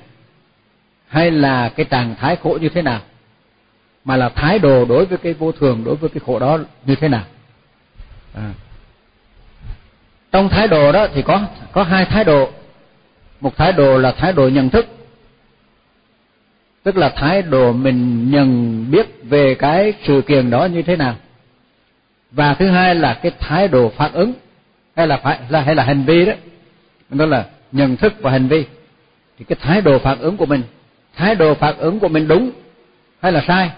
Speaker 1: hay là cái trạng thái khổ như thế nào, mà là thái độ đối với cái vô thường, đối với cái khổ đó như thế nào. À. trong thái độ đó thì có có hai thái độ. Một thái độ là thái độ nhận thức, tức là thái độ mình nhận biết về cái sự kiện đó như thế nào và thứ hai là cái thái độ phản ứng, hay là phải là, hay là hành vi đó. Đó là nhận thức và hành vi. Thì cái thái độ phản ứng của mình, thái độ phản ứng của mình đúng hay là sai,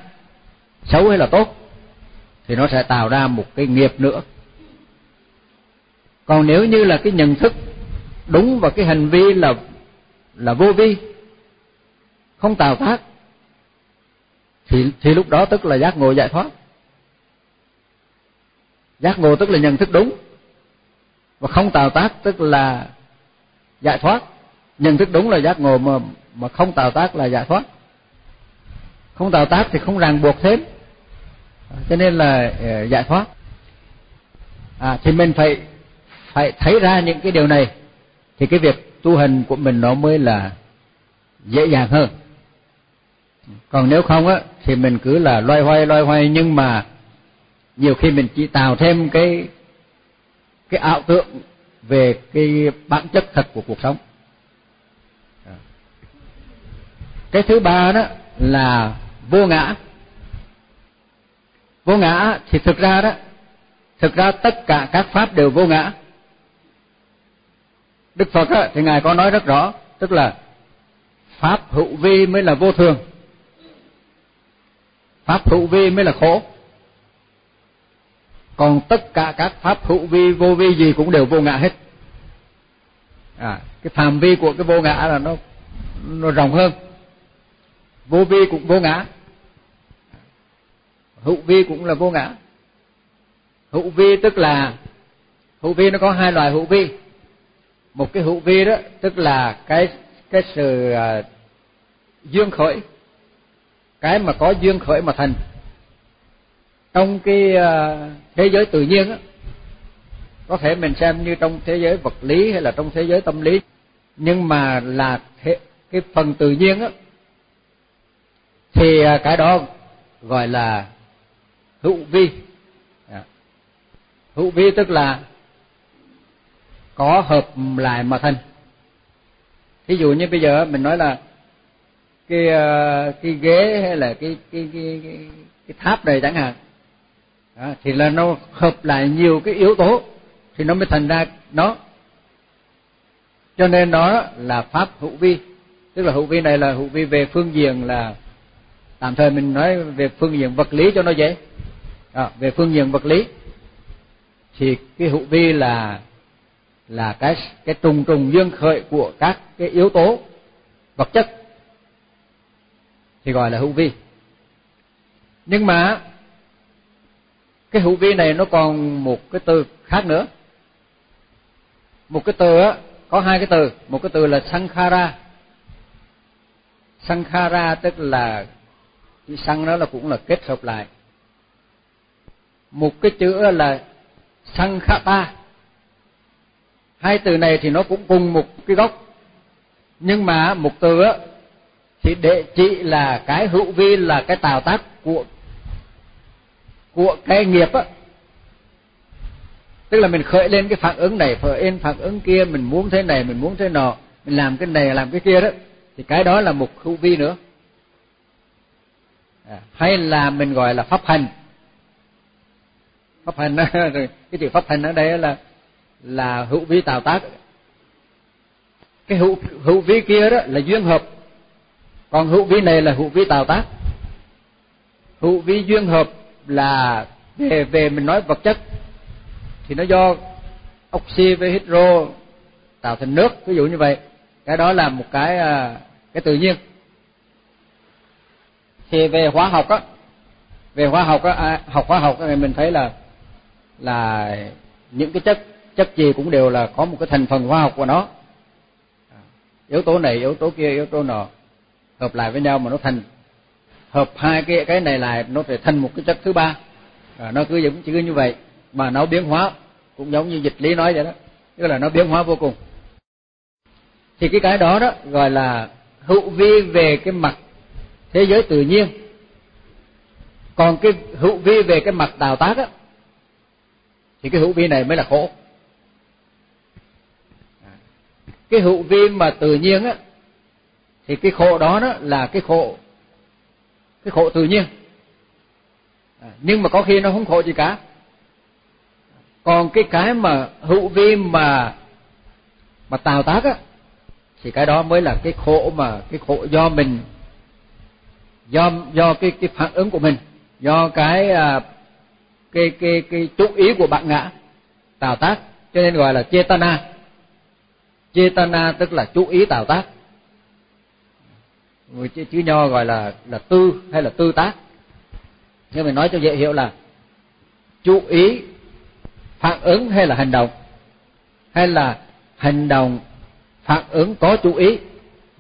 Speaker 1: xấu hay là tốt, thì nó sẽ tạo ra một cái nghiệp nữa. Còn nếu như là cái nhận thức đúng và cái hành vi là là vô vi, không tạo tác, thì thì lúc đó tức là giác ngộ giải thoát giác ngộ tức là nhận thức đúng. Và không tạo tác tức là giải thoát. Nhận thức đúng là giác ngộ mà mà không tạo tác là giải thoát. Không tạo tác thì không ràng buộc thêm. Cho nên là ờ, giải thoát. À thì mình phải phải thấy ra những cái điều này. Thì cái việc tu hành của mình nó mới là dễ dàng hơn. Còn nếu không á, thì mình cứ là loay hoay loay hoay. Nhưng mà nhiều khi mình chỉ tạo thêm cái cái ảo tượng về cái bản chất thật của cuộc sống. Cái thứ ba đó là vô ngã. Vô ngã thì thực ra đó thực ra tất cả các pháp đều vô ngã. Đức phật đó, thì ngài có nói rất rõ tức là pháp hữu vi mới là vô thường. Pháp hữu vi mới là khổ còn tất cả các pháp hữu vi vô vi gì cũng đều vô ngã hết. À cái phạm vi của cái vô ngã là nó nó rộng hơn. Vô vi cũng vô ngã. Hữu vi cũng là vô ngã. Hữu vi tức là hữu vi nó có hai loại hữu vi. Một cái hữu vi đó tức là cái cái sự à, duyên khởi. Cái mà có duyên khởi mà thành. Trong cái à, thế giới tự nhiên á có thể mình xem như trong thế giới vật lý hay là trong thế giới tâm lý nhưng mà là thế, cái phần tự nhiên á thì à, cái đó gọi là hữu vi. Dạ. Hữu vi tức là có hợp lại mà thành. Ví dụ như bây giờ mình nói là cái à, cái ghế hay là cái cái cái cái, cái tháp này chẳng hạn đó, thì là nó hợp lại nhiều cái yếu tố thì nó mới thành ra nó. Cho nên nó là pháp hữu vi. Tức là hữu vi này là hữu vi về phương diện là tạm thời mình nói về phương diện vật lý cho nó dễ. À, về phương diện vật lý thì cái hữu vi là là cái cái trùng trùng dương khởi của các cái yếu tố vật chất thì gọi là hữu vi. Nhưng mà cái hữu vi này nó còn một cái từ khác nữa. Một cái từ á, có hai cái từ. Một cái từ là sankhara. Sankhara tức là chữ sang đó là cũng là kết hợp lại. Một cái chữ là sankhata. Hai từ này thì nó cũng cùng một cái gốc. Nhưng mà một từ á thì để chỉ là cái hữu vi là cái tạo tác của của cái nghiệp á. Tức là mình khởi lên cái phản ứng này phở lên phản ứng kia mình muốn thế này mình muốn thế nọ mình làm cái này làm cái kia đó thì cái đó là một hữu vi nữa. À, hay là mình gọi là pháp hành. Pháp hành cái chữ pháp hành ở đây là là hữu vi tạo tác. Cái hữu hữu vi kia đó là duyên hợp. Còn hữu vi này là hữu vi tạo tác. Hữu vi duyên hợp là về về mình nói vật chất thì nó do oxy với hydro tạo thành nước ví dụ như vậy. Cái đó là một cái à, cái tự nhiên. Thì về hóa học á về hóa học á à, học hóa học thì mình thấy là là những cái chất chất gì cũng đều là có một cái thành phần hóa học của nó. Yếu tố này yếu tố kia yếu tố nọ hợp lại với nhau mà nó thành hợp hai cái cái này lại nó phải thành một cái chất thứ ba. À, nó cứ giống cứ như vậy. Mà nó biến hóa cũng giống như dịch lý nói vậy đó. Tức là nó biến hóa vô cùng. Thì cái cái đó đó gọi là hữu vi về cái mặt thế giới tự nhiên. Còn cái hữu vi về cái mặt tạo tác á thì cái hữu vi này mới là khổ. Cái hữu vi mà tự nhiên á thì cái khổ đó đó là cái khổ cái khổ tự nhiên. À, nhưng mà có khi nó không khổ gì cả. Còn cái cái mà hữu vi mà mà tào tác á thì cái đó mới là cái khổ mà cái khổ do mình do do cái cái phản ứng của mình do cái à, cái cái cái chú ý của bạn ngã tào tác. Cho nên gọi là chetana chetana tức là chú ý tào tác người chữ, chữ nho gọi là là tư hay là tư tác nhưng mình nói cho dễ hiểu là chú ý phản ứng hay là hành động. Hay là hành động phản ứng có chú ý.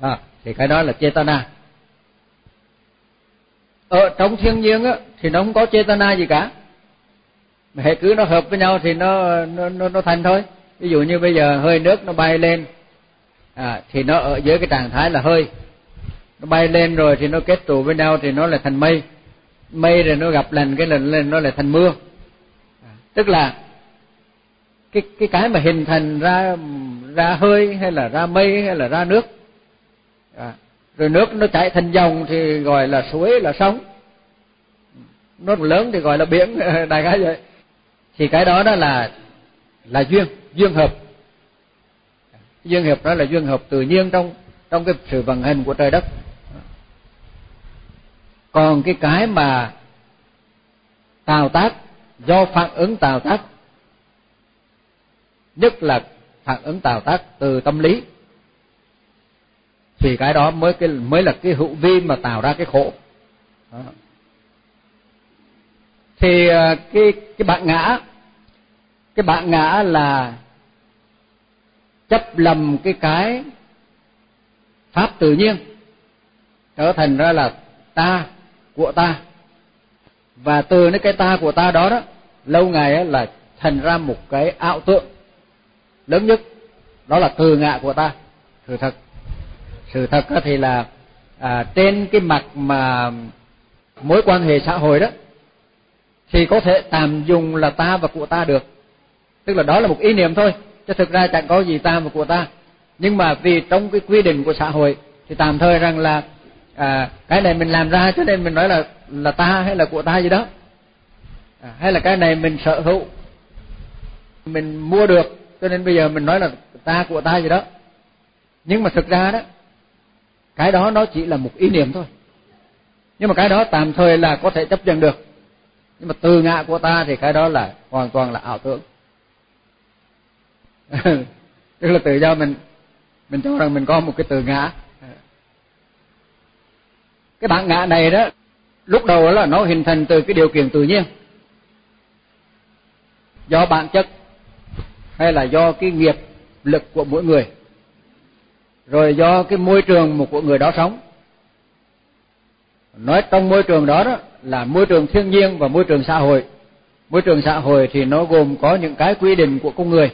Speaker 1: À, thì cái đó là chetana. Ở trong thiên nhiên á thì nó không có chetana gì cả. Mà hệ cứ nó hợp với nhau thì nó nó nó, nó thành thôi. Ví dụ như bây giờ hơi nước nó bay lên à, thì nó ở dưới cái trạng thái là hơi nó bay lên rồi thì nó kết tụ với nhau thì nó là thành mây. Mây rồi nó gặp lần cái lần lên nó lại thành mưa. Tức là cái cái cái mà hình thành ra ra hơi hay là ra mây hay là ra nước. À, rồi nước nó chảy thành dòng thì gọi là suối là sông nó lớn thì gọi là biển đại khái vậy. Thì cái đó đó là là duyên duyên hợp. Duyên hợp đó là duyên hợp tự nhiên trong trong cái sự vận hành của trời đất còn cái cái mà tào tác, do phản ứng tào tác, nhất là phản ứng tào tác từ tâm lý, thì cái đó mới cái, mới là cái hữu vi mà tạo ra cái khổ đó. thì à, cái cái bạn ngã, cái bạn ngã là chấp lầm cái cái pháp tự nhiên, trở thành ra là ta của ta. Và từ cái ta của ta đó đó lâu ngày là thành ra một cái ảo tượng. Lớn nhất đó là từ ngạ của ta. Sự thật. Sự thật thì là à, trên cái mặt mà mối quan hệ xã hội đó thì có thể tạm dùng là ta và của ta được. Tức là đó là một ý niệm thôi chứ thực ra chẳng có gì ta và của ta. Nhưng mà vì trong cái quy định của xã hội thì tạm thời rằng là à, cái này mình làm ra cho nên mình nói là là ta hay là của ta gì đó. À, hay là cái này mình sở hữu mình mua được cho nên bây giờ mình nói là ta của ta gì đó. Nhưng mà thực ra đó cái đó nó chỉ là một ý niệm thôi. Nhưng mà cái đó tạm thời là có thể chấp nhận được. Nhưng mà từ ngã của ta thì cái đó là hoàn toàn là ảo tưởng. Tức là tự do mình mình cho rằng mình có một cái từ ngã cái bản ngã này đó, lúc đầu đó là nó hình thành từ cái điều kiện tự nhiên. Do bản chất hay là do cái nghiệp lực của mỗi người. Rồi do cái môi trường một của người đó sống. Nói trong môi trường đó đó là môi trường thiên nhiên và môi trường xã hội. Môi trường xã hội thì nó gồm có những cái quy định của con người.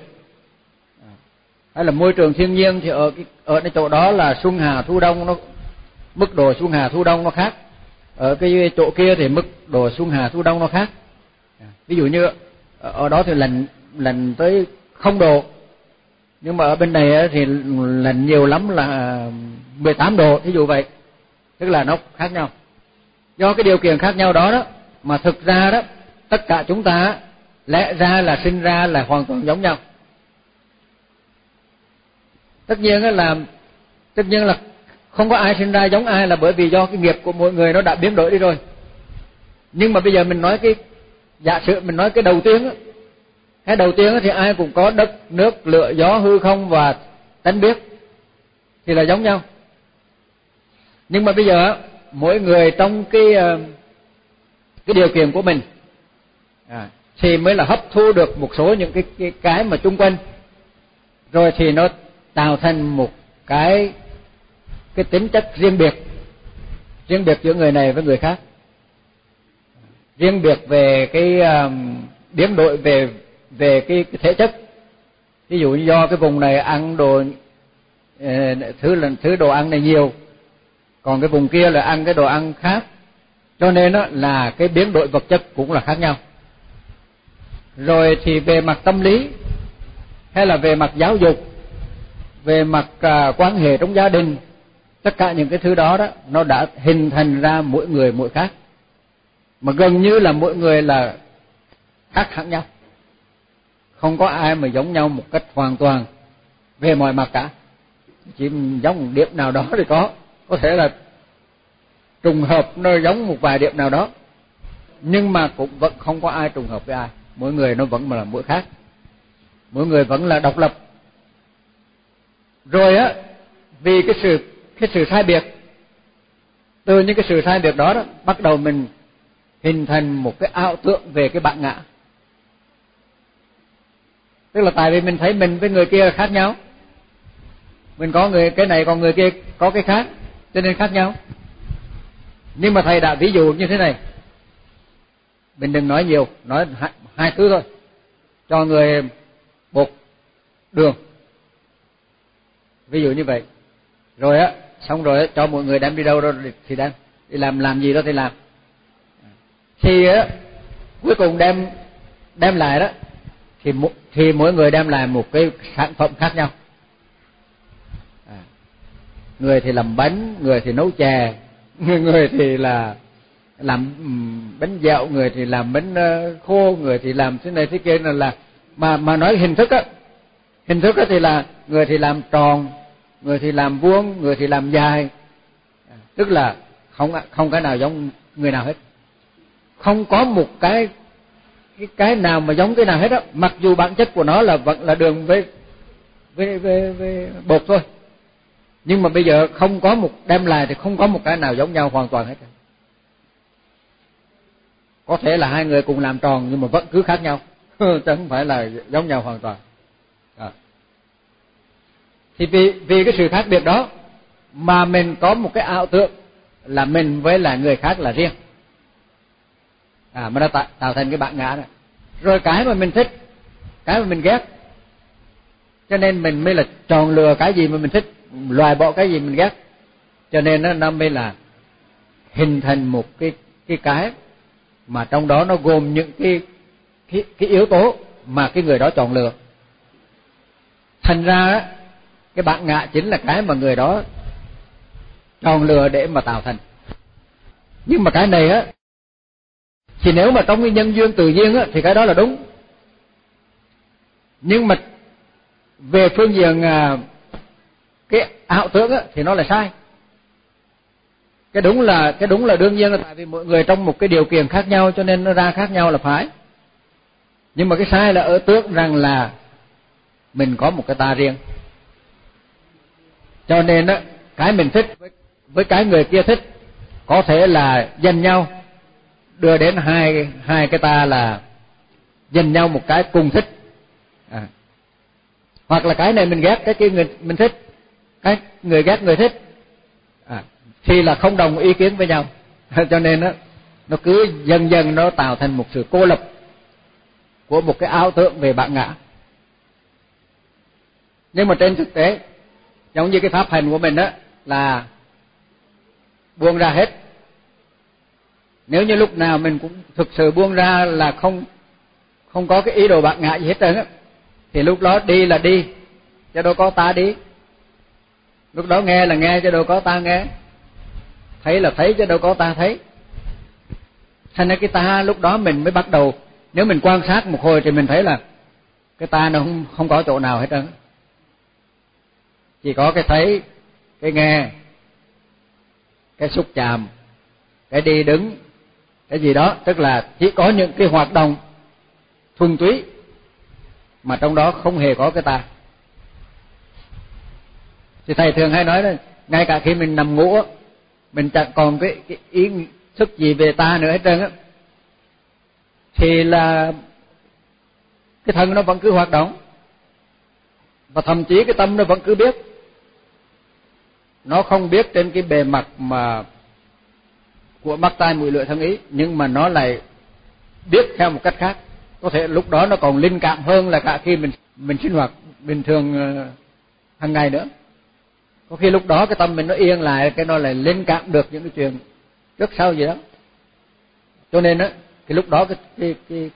Speaker 1: Hay là môi trường thiên nhiên thì ở cái ở cái chỗ đó là xuân hà thu đông, nó mức độ xuân hà thu đông nó khác. Ở cái chỗ kia thì mức độ xuân hà thu đông nó khác. Ví dụ như ở đó thì lạnh lạnh tới không độ. Nhưng mà ở bên này thì lạnh nhiều lắm là 18 độ, ví dụ vậy. Tức là nó khác nhau. Do cái điều kiện khác nhau đó đó, mà thực ra đó, tất cả chúng ta lẽ ra là sinh ra là hoàn toàn giống nhau. Tất nhiên là, tất nhiên là không có ai sinh ra giống ai là bởi vì do cái nghiệp của mỗi người nó đã biến đổi đi rồi. Nhưng mà bây giờ mình nói cái giả sử mình nói cái đầu tiên á cái đầu tiên thì ai cũng có đất nước lửa gió hư không và tánh biết thì là giống nhau. Nhưng mà bây giờ mỗi người trong cái ờ, cái điều kiện của mình à, thì mới là hấp thu được một số những cái cái cái mà chung quanh. Rồi thì nó tạo thành một cái cái tính chất riêng biệt. Riêng biệt giữa người này với người khác. Riêng biệt về cái um, biến đổi về về cái, cái thể chất. Ví dụ như do cái vùng này ăn đồ ờ, thứ là thứ đồ ăn này nhiều còn cái vùng kia là ăn cái đồ ăn khác. Cho nên đó là cái biến đổi vật chất cũng là khác nhau. Rồi thì về mặt tâm lý hay là về mặt giáo dục về mặt à, quan hệ trong gia đình tất cả những cái thứ đó đó, nó đã hình thành ra mỗi người mỗi khác. Mà gần như là mỗi người là khác hẳn nhau. Không có ai mà giống nhau một cách hoàn toàn về mọi mặt cả. Chỉ giống một điểm nào đó thì có. Có thể là trùng hợp nó giống một vài điểm nào đó. Nhưng mà cũng vẫn không có ai trùng hợp với ai. Mỗi người nó vẫn là mỗi khác. Mỗi người vẫn là độc lập. Rồi á, vì cái sự cái sự sai biệt. Từ những cái sự sai biệt đó đó bắt đầu mình hình thành một cái ảo tượng về cái bạn ngã. Tức là tại vì mình thấy mình với người kia khác nhau. Mình có người cái này còn người kia có cái khác cho nên khác nhau. Nhưng mà thầy đã ví dụ như thế này. Mình đừng nói nhiều nói hai, hai thứ thôi. Cho người bột đường. Ví dụ như vậy. Rồi á xong rồi cho mọi người đem đi đâu đó thì đem. Đi làm làm gì đó thì làm. Thì á cuối cùng đem đem lại đó thì thì mỗi người đem lại một cái sản phẩm khác nhau. À, người thì làm bánh người thì nấu chè người thì là làm bánh dạo người thì làm bánh ờ, khô người thì làm thế này thế kia là là mà mà nói hình thức á hình thức á thì là người thì làm tròn người thì làm vuông người thì làm dài. Tức là không không cái nào giống người nào hết. Không có một cái cái cái nào mà giống cái nào hết á. Mặc dù bản chất của nó là vẫn là đường với với với, với bột thôi. Nhưng mà bây giờ không có một đem lại thì không có một cái nào giống nhau hoàn toàn hết. Có thể là hai người cùng làm tròn nhưng mà vẫn cứ khác nhau. Chứ không phải là giống nhau hoàn toàn thì vì vì cái sự khác biệt đó mà mình có một cái ảo tưởng là mình với là người khác là riêng. À mà nó tạo, tạo thành cái bạn ngã này. Rồi cái mà mình thích cái mà mình ghét cho nên mình mới là tròn lừa cái gì mà mình thích loại bỏ cái gì mình ghét. Cho nên nó nó mới là hình thành một cái cái cái mà trong đó nó gồm những cái cái, cái yếu tố mà cái người đó chọn lựa. Thành ra cái bạn ngạ chính là cái mà người đó chọn lừa để mà tạo thành. Nhưng mà cái này á, thì nếu mà trong cái nhân duyên tự nhiên á, thì cái đó là đúng. Nhưng mà về phương diện à, cái ảo tưởng á, thì nó là sai. Cái đúng là, cái đúng là đương nhiên là tại vì mỗi người trong một cái điều kiện khác nhau, cho nên nó ra khác nhau là phải. Nhưng mà cái sai là ở tưởng rằng là mình có một cái ta riêng cho nên á cái mình thích với, với cái người kia thích có thể là dành nhau. Đưa đến hai hai cái ta là dành nhau một cái cùng thích. À. hoặc là cái này mình ghét cái kia người mình thích cái người ghét người thích. À, thì là không đồng ý kiến với nhau. Cho nên á nó cứ dần dần nó tạo thành một sự cô lập của một cái ảo tưởng về bạn ngã. Nhưng mà trên thực tế giống như cái pháp hành của mình đó, là buông ra hết. Nếu như lúc nào mình cũng thực sự buông ra là không không có cái ý đồ bạc ngại gì hết trơn á, thì lúc đó đi là đi cho đâu có ta đi. Lúc đó nghe là nghe cho đâu có ta nghe. Thấy là thấy, chứ đâu có ta thấy. Thành ra cái ta lúc đó mình mới bắt đầu, nếu mình quan sát một hồi thì mình thấy là cái ta nó không không có chỗ nào hết trơn chỉ có cái thấy cái nghe cái xúc chạm cái đi đứng cái gì đó. Tức là chỉ có những cái hoạt động thuần túy mà trong đó không hề có cái ta thì thầy thường hay nói là ngay cả khi mình nằm ngủ mình chẳng còn cái, cái ý thức gì về ta nữa hết trơn á. Thì là cái thân nó vẫn cứ hoạt động và thậm chí cái tâm nó vẫn cứ biết nó không biết trên cái bề mặt mà của mắt tai mũi lưỡi thân ý, nhưng mà nó lại biết theo một cách khác. Có thể lúc đó nó còn linh cảm hơn là cả khi mình mình sinh hoạt bình thường ờ, hàng ngày nữa. Có khi lúc đó cái tâm mình nó yên lại, cái nó lại linh cảm được những cái chuyện trước sau gì đó. Cho nên á, cái lúc đó cái cái cái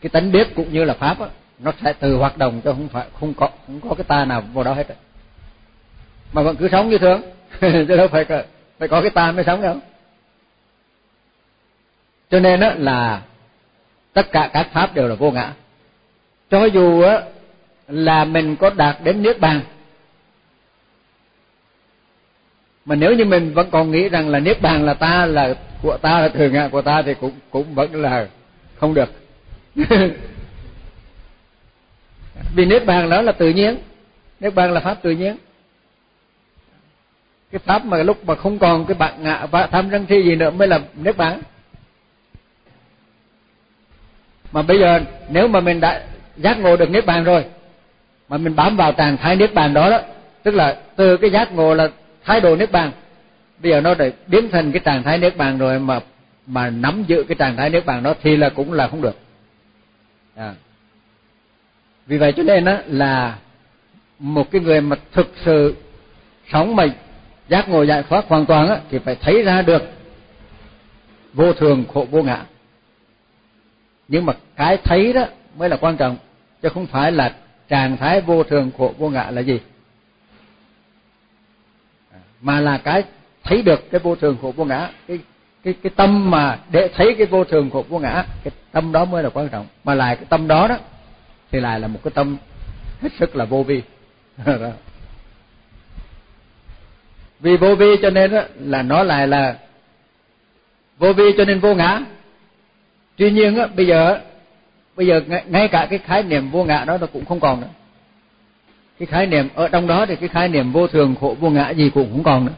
Speaker 1: cái tánh biết cũng như là pháp á, nó sẽ tự hoạt động cho không phải, không có không có cái ta nào vào đó hết mà vẫn cứ sống như thường. Chứ đâu phải phải có cái ta mới sống đâu. Cho nên á, là tất cả các pháp đều là vô ngã. Cho dù á, là mình có đạt đến niết bàn, mà nếu như mình vẫn còn nghĩ rằng là niết bàn là ta, là của ta, là thường ngã của ta, thì cũng cũng vẫn là không được. Vì niết bàn đó là tự nhiên. Niết bàn là pháp tự nhiên cái pháp mà lúc mà không còn cái bạn ngạ và tham sân si gì nữa mới là niết bàn mà bây giờ nếu mà mình đã giác ngộ được niết bàn rồi, mà mình bám vào trạng thái niết bàn đó đó, tức là từ cái giác ngộ là thái độ niết bàn, bây giờ nó để biến thành cái trạng thái niết bàn rồi mà mà nắm giữ cái trạng thái niết bàn đó thì là cũng là không được à. vì vậy cho nên đó là một cái người mà thực sự sống mà giác ngộ giải thoát hoàn toàn á, thì phải thấy ra được vô thường, khổ, vô ngã. Nhưng mà cái thấy đó mới là quan trọng, chứ không phải là trạng thái vô thường, khổ, vô ngã là gì. Mà là cái thấy được cái vô thường, khổ, vô ngã. Cái cái cái tâm mà để thấy cái vô thường, khổ, vô ngã, cái tâm đó mới là quan trọng. Mà lại cái tâm đó đó, thì lại là một cái tâm hết sức là vô vi. vì vô vi cho nên đó, là nó lại là vô vi cho nên vô ngã. Tuy nhiên bây giờ bây giờ ngay cả cái khái niệm vô ngã đó nó cũng không còn nữa. Cái khái niệm ở trong đó thì cái khái niệm vô thường khổ vô ngã gì cũng không còn nữa.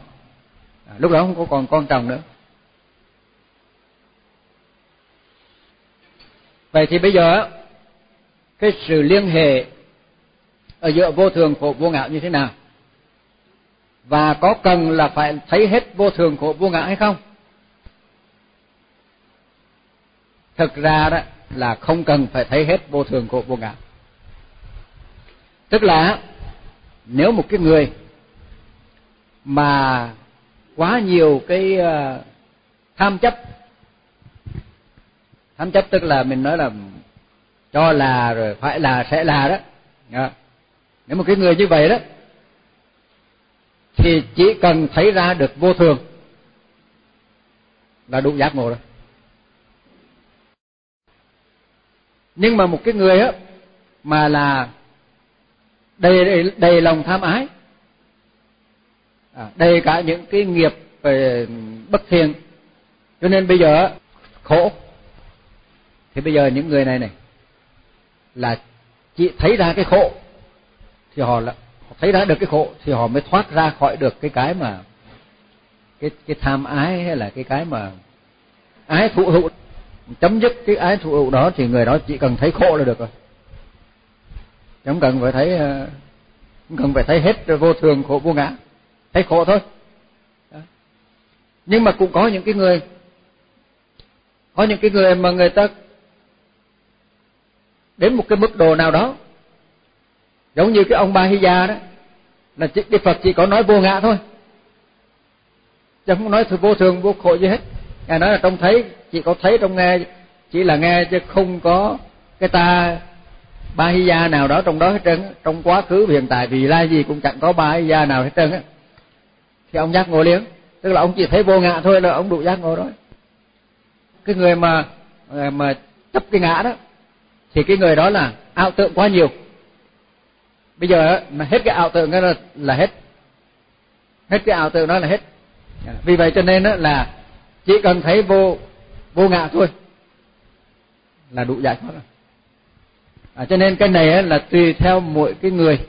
Speaker 1: À, lúc đó không có còn con trọng nữa. Vậy thì bây giờ cái sự liên hệ ở giữa vô thường khổ vô ngã như thế nào? Và có cần là phải thấy hết vô thường khổ vô ngã hay không? Thực ra đó là không cần phải thấy hết vô thường khổ vô ngã. Tức là nếu một cái người mà quá nhiều cái ờ, tham chấp tham chấp tức là mình nói là cho là rồi phải là sẽ là đó. Dạ. Nếu một cái người như vậy đó thì chỉ cần thấy ra được vô thường là đủ giác ngộ rồi. Nhưng mà một cái người á mà là đầy đầy, đầy lòng tham ái à, đầy cả những cái nghiệp về bất thiện cho nên bây giờ khổ. Thì bây giờ những người này này là chỉ thấy ra cái khổ thì họ là thấy đã được cái khổ thì họ mới thoát ra khỏi được cái cái mà cái cái tham ái hay là cái cái mà ái thụ hữu. Chấm dứt cái ái thụ hữu đó thì người đó chỉ cần thấy khổ là được rồi. Không cần phải thấy không cần phải thấy hết vô thường khổ vô ngã. Thấy khổ thôi. Nhưng mà cũng có những cái người, có những cái người mà người ta đến một cái mức độ nào đó, giống như cái ông ba hi gia đó là chỉ, Đức Phật chỉ có nói vô ngã thôi. Chứ không nói vô thường vô khổ gì hết. Ngài nói là trong thấy chỉ có thấy trong nghe chỉ là nghe chứ không có cái ta ba hi gia nào đó trong đó hết trơn trong quá khứ hiện tại vì lai gì cũng chẳng có ba hi gia nào hết trơn á. Thì ông giác ngộ liền. Tức là ông chỉ thấy vô ngã thôi là ông đủ giác ngộ rồi. Cái người mà mà chấp cái ngã đó thì cái người đó là ảo tượng quá nhiều bây giờ mà hết cái ảo tưởng đó là, là hết. Hết cái ảo tưởng đó là hết. Vì vậy cho nên là chỉ cần thấy vô vô ngã thôi là đủ giải thoát rồi. À, cho nên cái này là tùy theo mỗi cái người.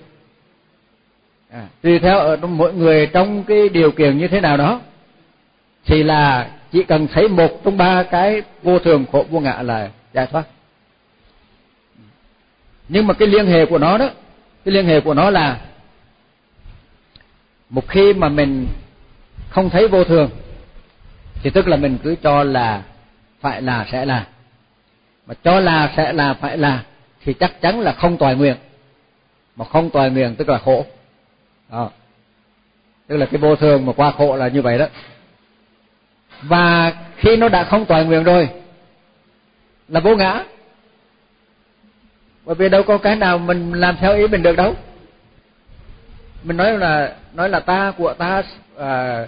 Speaker 1: À, tùy theo ở mỗi người trong cái điều kiện như thế nào đó thì là chỉ cần thấy một trong ba cái vô thường khổ vô ngã là giải thoát. Nhưng mà cái liên hệ của nó đó cái liên hệ của nó là một khi mà mình không thấy vô thường, thì tức là mình cứ cho là phải là sẽ là. Mà cho là sẽ là phải là thì chắc chắn là không toại nguyện. Mà không toại nguyện tức là khổ. Đó. tức là cái vô thường mà qua khổ là như vậy đó. Và khi nó đã không toại nguyện rồi, là vô ngã bởi vì đâu có cái nào mình làm theo ý mình được đâu. Mình nói là nói là ta của ta à,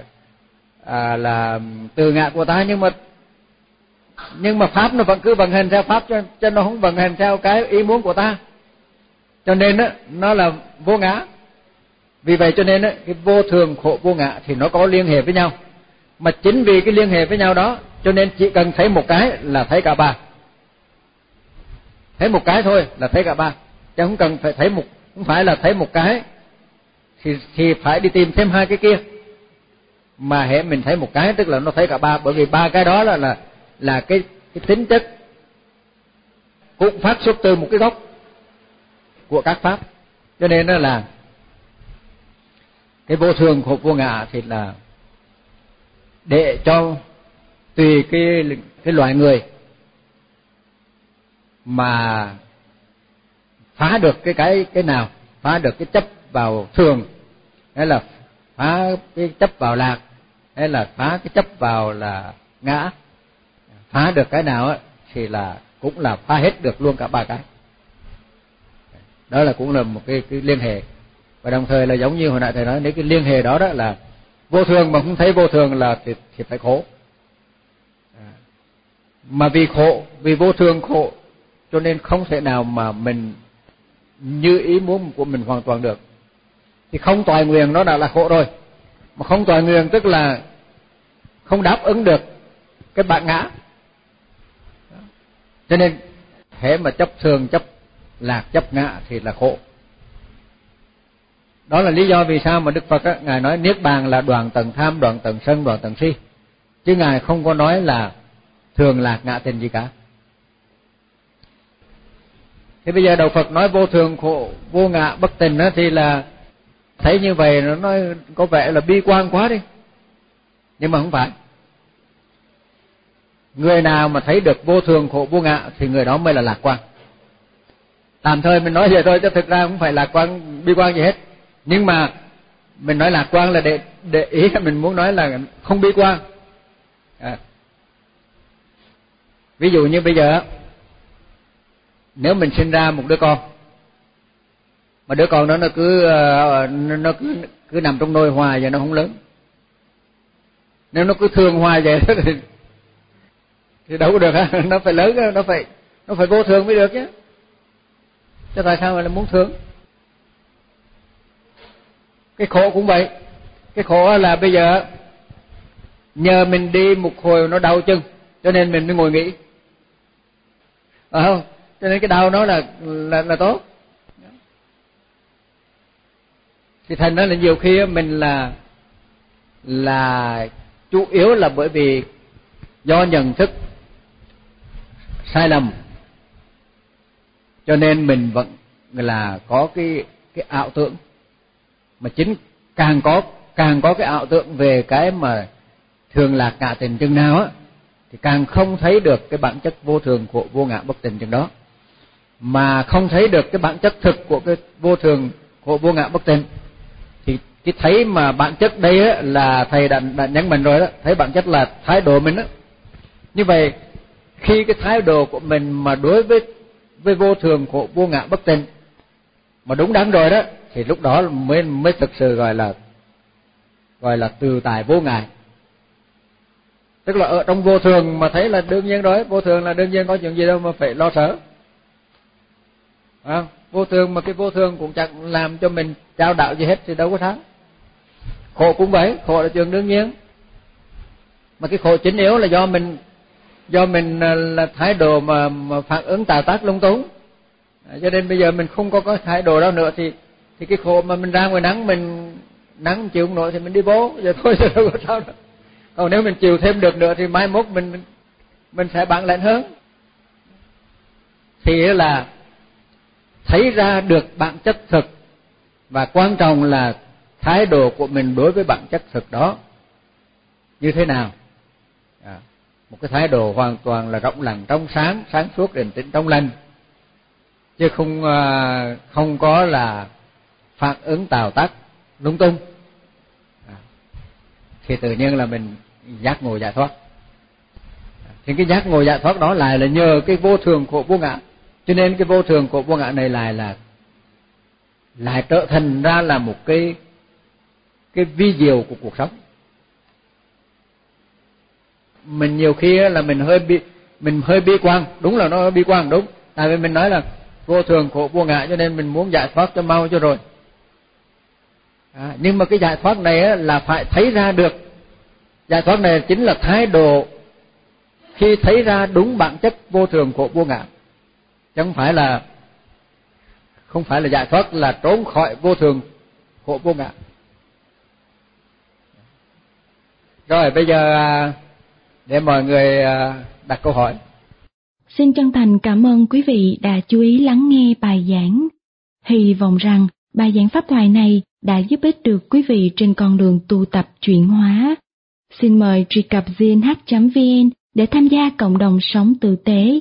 Speaker 1: à, là từ ngã của ta nhưng mà nhưng mà pháp nó vẫn cứ vận hành theo pháp cho cho nó không vận hành theo cái ý muốn của ta. Cho nên đó nó là vô ngã. Vì vậy cho nên đó, cái vô thường khổ vô ngã thì nó có liên hệ với nhau. Mà chính vì cái liên hệ với nhau đó cho nên chỉ cần thấy một cái là thấy cả ba thấy một cái thôi là thấy cả ba. Chứ không cần phải thấy một, không phải là thấy một cái. Thì thì phải đi tìm thêm hai cái kia. Mà hệ mình thấy một cái, tức là nó thấy cả ba. Bởi vì ba cái đó là là là cái cái tính chất cũng phát xuất từ một cái gốc của các pháp. Cho nên nó là cái vô thường khổ vô ngã thì là để cho tùy cái cái loại người mà phá được cái cái cái nào phá được cái chấp vào thường hay là phá cái chấp vào lạc hay là phá cái chấp vào là ngã. Phá được cái nào thì là cũng là phá hết được luôn cả ba cái. Đó là cũng là một cái cái liên hệ. Và đồng thời là giống như hồi nãy thầy nói nếu cái liên hệ đó đó là vô thường mà không thấy vô thường là thì, thì phải khổ. À, mà vì khổ vì vô thường khổ cho nên không thể nào mà mình như ý muốn của mình hoàn toàn được. Thì không toại nguyện nó đã là khổ rồi. Mà không toại nguyện tức là không đáp ứng được cái bản ngã. Cho nên thế mà chấp thường chấp lạc chấp ngã thì là khổ. Đó là lý do vì sao mà đức phật á, ngài nói niết bàn là đoạn tầng tham đoạn tầng sân đoạn tầng si. Chứ ngài không có nói là thường lạc ngã tình gì cả thế bây giờ đạo phật nói vô thường khổ, vô ngã, bất tình đó, thì là thấy như vậy nó nói có vẻ là bi quan quá đi. Nhưng mà không phải. Người nào mà thấy được vô thường khổ, vô ngã thì người đó mới là lạc quan. Tạm thời mình nói vậy thôi, chứ thực ra không phải lạc quan, bi quan gì hết. Nhưng mà mình nói lạc quan là để để ý là mình muốn nói là không bi quan. À. ví dụ như bây giờ nếu mình sinh ra một đứa con, mà đứa con đó nó cứ ờ, nó cứ cứ nằm trong nôi hoài và nó không lớn. Nếu nó cứ thương hoài vậy thì thì đâu có được ha nó phải lớn nó phải nó phải vô thường mới được chứ. Chứ tại sao mà lại muốn thương? Cái khổ cũng vậy. Cái khổ là bây giờ nhờ mình đi một hồi nó đau chân, cho nên mình mới ngồi nghỉ. Phải không? Cho nên cái đau nó là là là tốt. Thì thành nó là nhiều khi mình là là chủ yếu là bởi vì do nhận thức sai lầm. Cho nên mình vẫn là có cái cái ảo tưởng. Mà chính càng có càng có cái ảo tưởng về cái mà thường là cả tình chừng nào á, thì càng không thấy được cái bản chất vô thường của, vô ngã bất tình chừng đó mà không thấy được cái bản chất thực của cái vô thường của vô ngã bất tịnh thì cái thấy mà bản chất đây á là thầy đã, đã nhấn mạnh rồi đó thấy bản chất là thái độ mình đó. Như vậy khi cái thái độ của mình mà đối với với vô thường của vô ngã bất tịnh mà đúng đắn rồi đó thì lúc đó mới mới thực sự gọi là gọi là từ tài vô ngại tức là ở trong vô thường mà thấy là đương nhiên rồi vô thường là đương nhiên có chuyện gì đâu mà phải lo sợ không? vô thường mà cái vô thường cũng chẳng làm cho mình trao đạo gì hết thì đâu có thắng. Khổ cũng vậy khổ là trường đương nhiên. Mà cái khổ chính yếu là do mình do mình ờ, là thái độ mà, mà phản ứng tà tác lung túng. Cho nên bây giờ mình không có cái thái độ đó nữa thì thì thì cái khổ mà mình ra ngoài nắng mình nắng chịu không nổi thì mình đi bố. Giờ thôi giờ đâu có sao đâu. Còn nếu mình chịu thêm được nữa thì mai mốt mình mình sẽ bản lĩnh hơn. Thì là thấy ra được bản chất thực. Và quan trọng là thái độ của mình đối với bản chất thực đó. Như thế nào? À, một cái thái độ hoàn toàn là rộng lặng trong sáng sáng suốt định tĩnh trong lành. Chứ không à, không có là phản ứng tào tác lung tung. À, thì tự nhiên là mình giác ngộ giải thoát. À, thì cái giác ngộ giải thoát đó lại là nhờ cái vô thường của vô ngã cho nên cái vô thường của vô ngã này lại là lại trở thành ra là một cái cái vi diệu của cuộc sống. Mình nhiều khi là mình hơi bị mình hơi bi quan. Đúng là nó bi quan đúng. Tại vì mình nói là vô thường khổ vô ngã cho nên mình muốn giải thoát cho mau cho rồi. À, nhưng mà cái giải thoát này là phải thấy ra được. Giải thoát này chính là thái độ khi thấy ra đúng bản chất vô thường khổ vô ngã chứ không phải là, không phải là giải thoát, là trốn khỏi vô thường khổ vô ngã. Rồi bây giờ à, để mọi người à, đặt câu hỏi.
Speaker 2: Xin chân thành cảm ơn quý vị đã chú ý lắng nghe bài giảng. Hy vọng rằng bài giảng pháp thoại này đã giúp ích được quý vị trên con đường tu tập chuyển hóa. Xin mời truy cập gnh vn để tham gia cộng đồng sống tử tế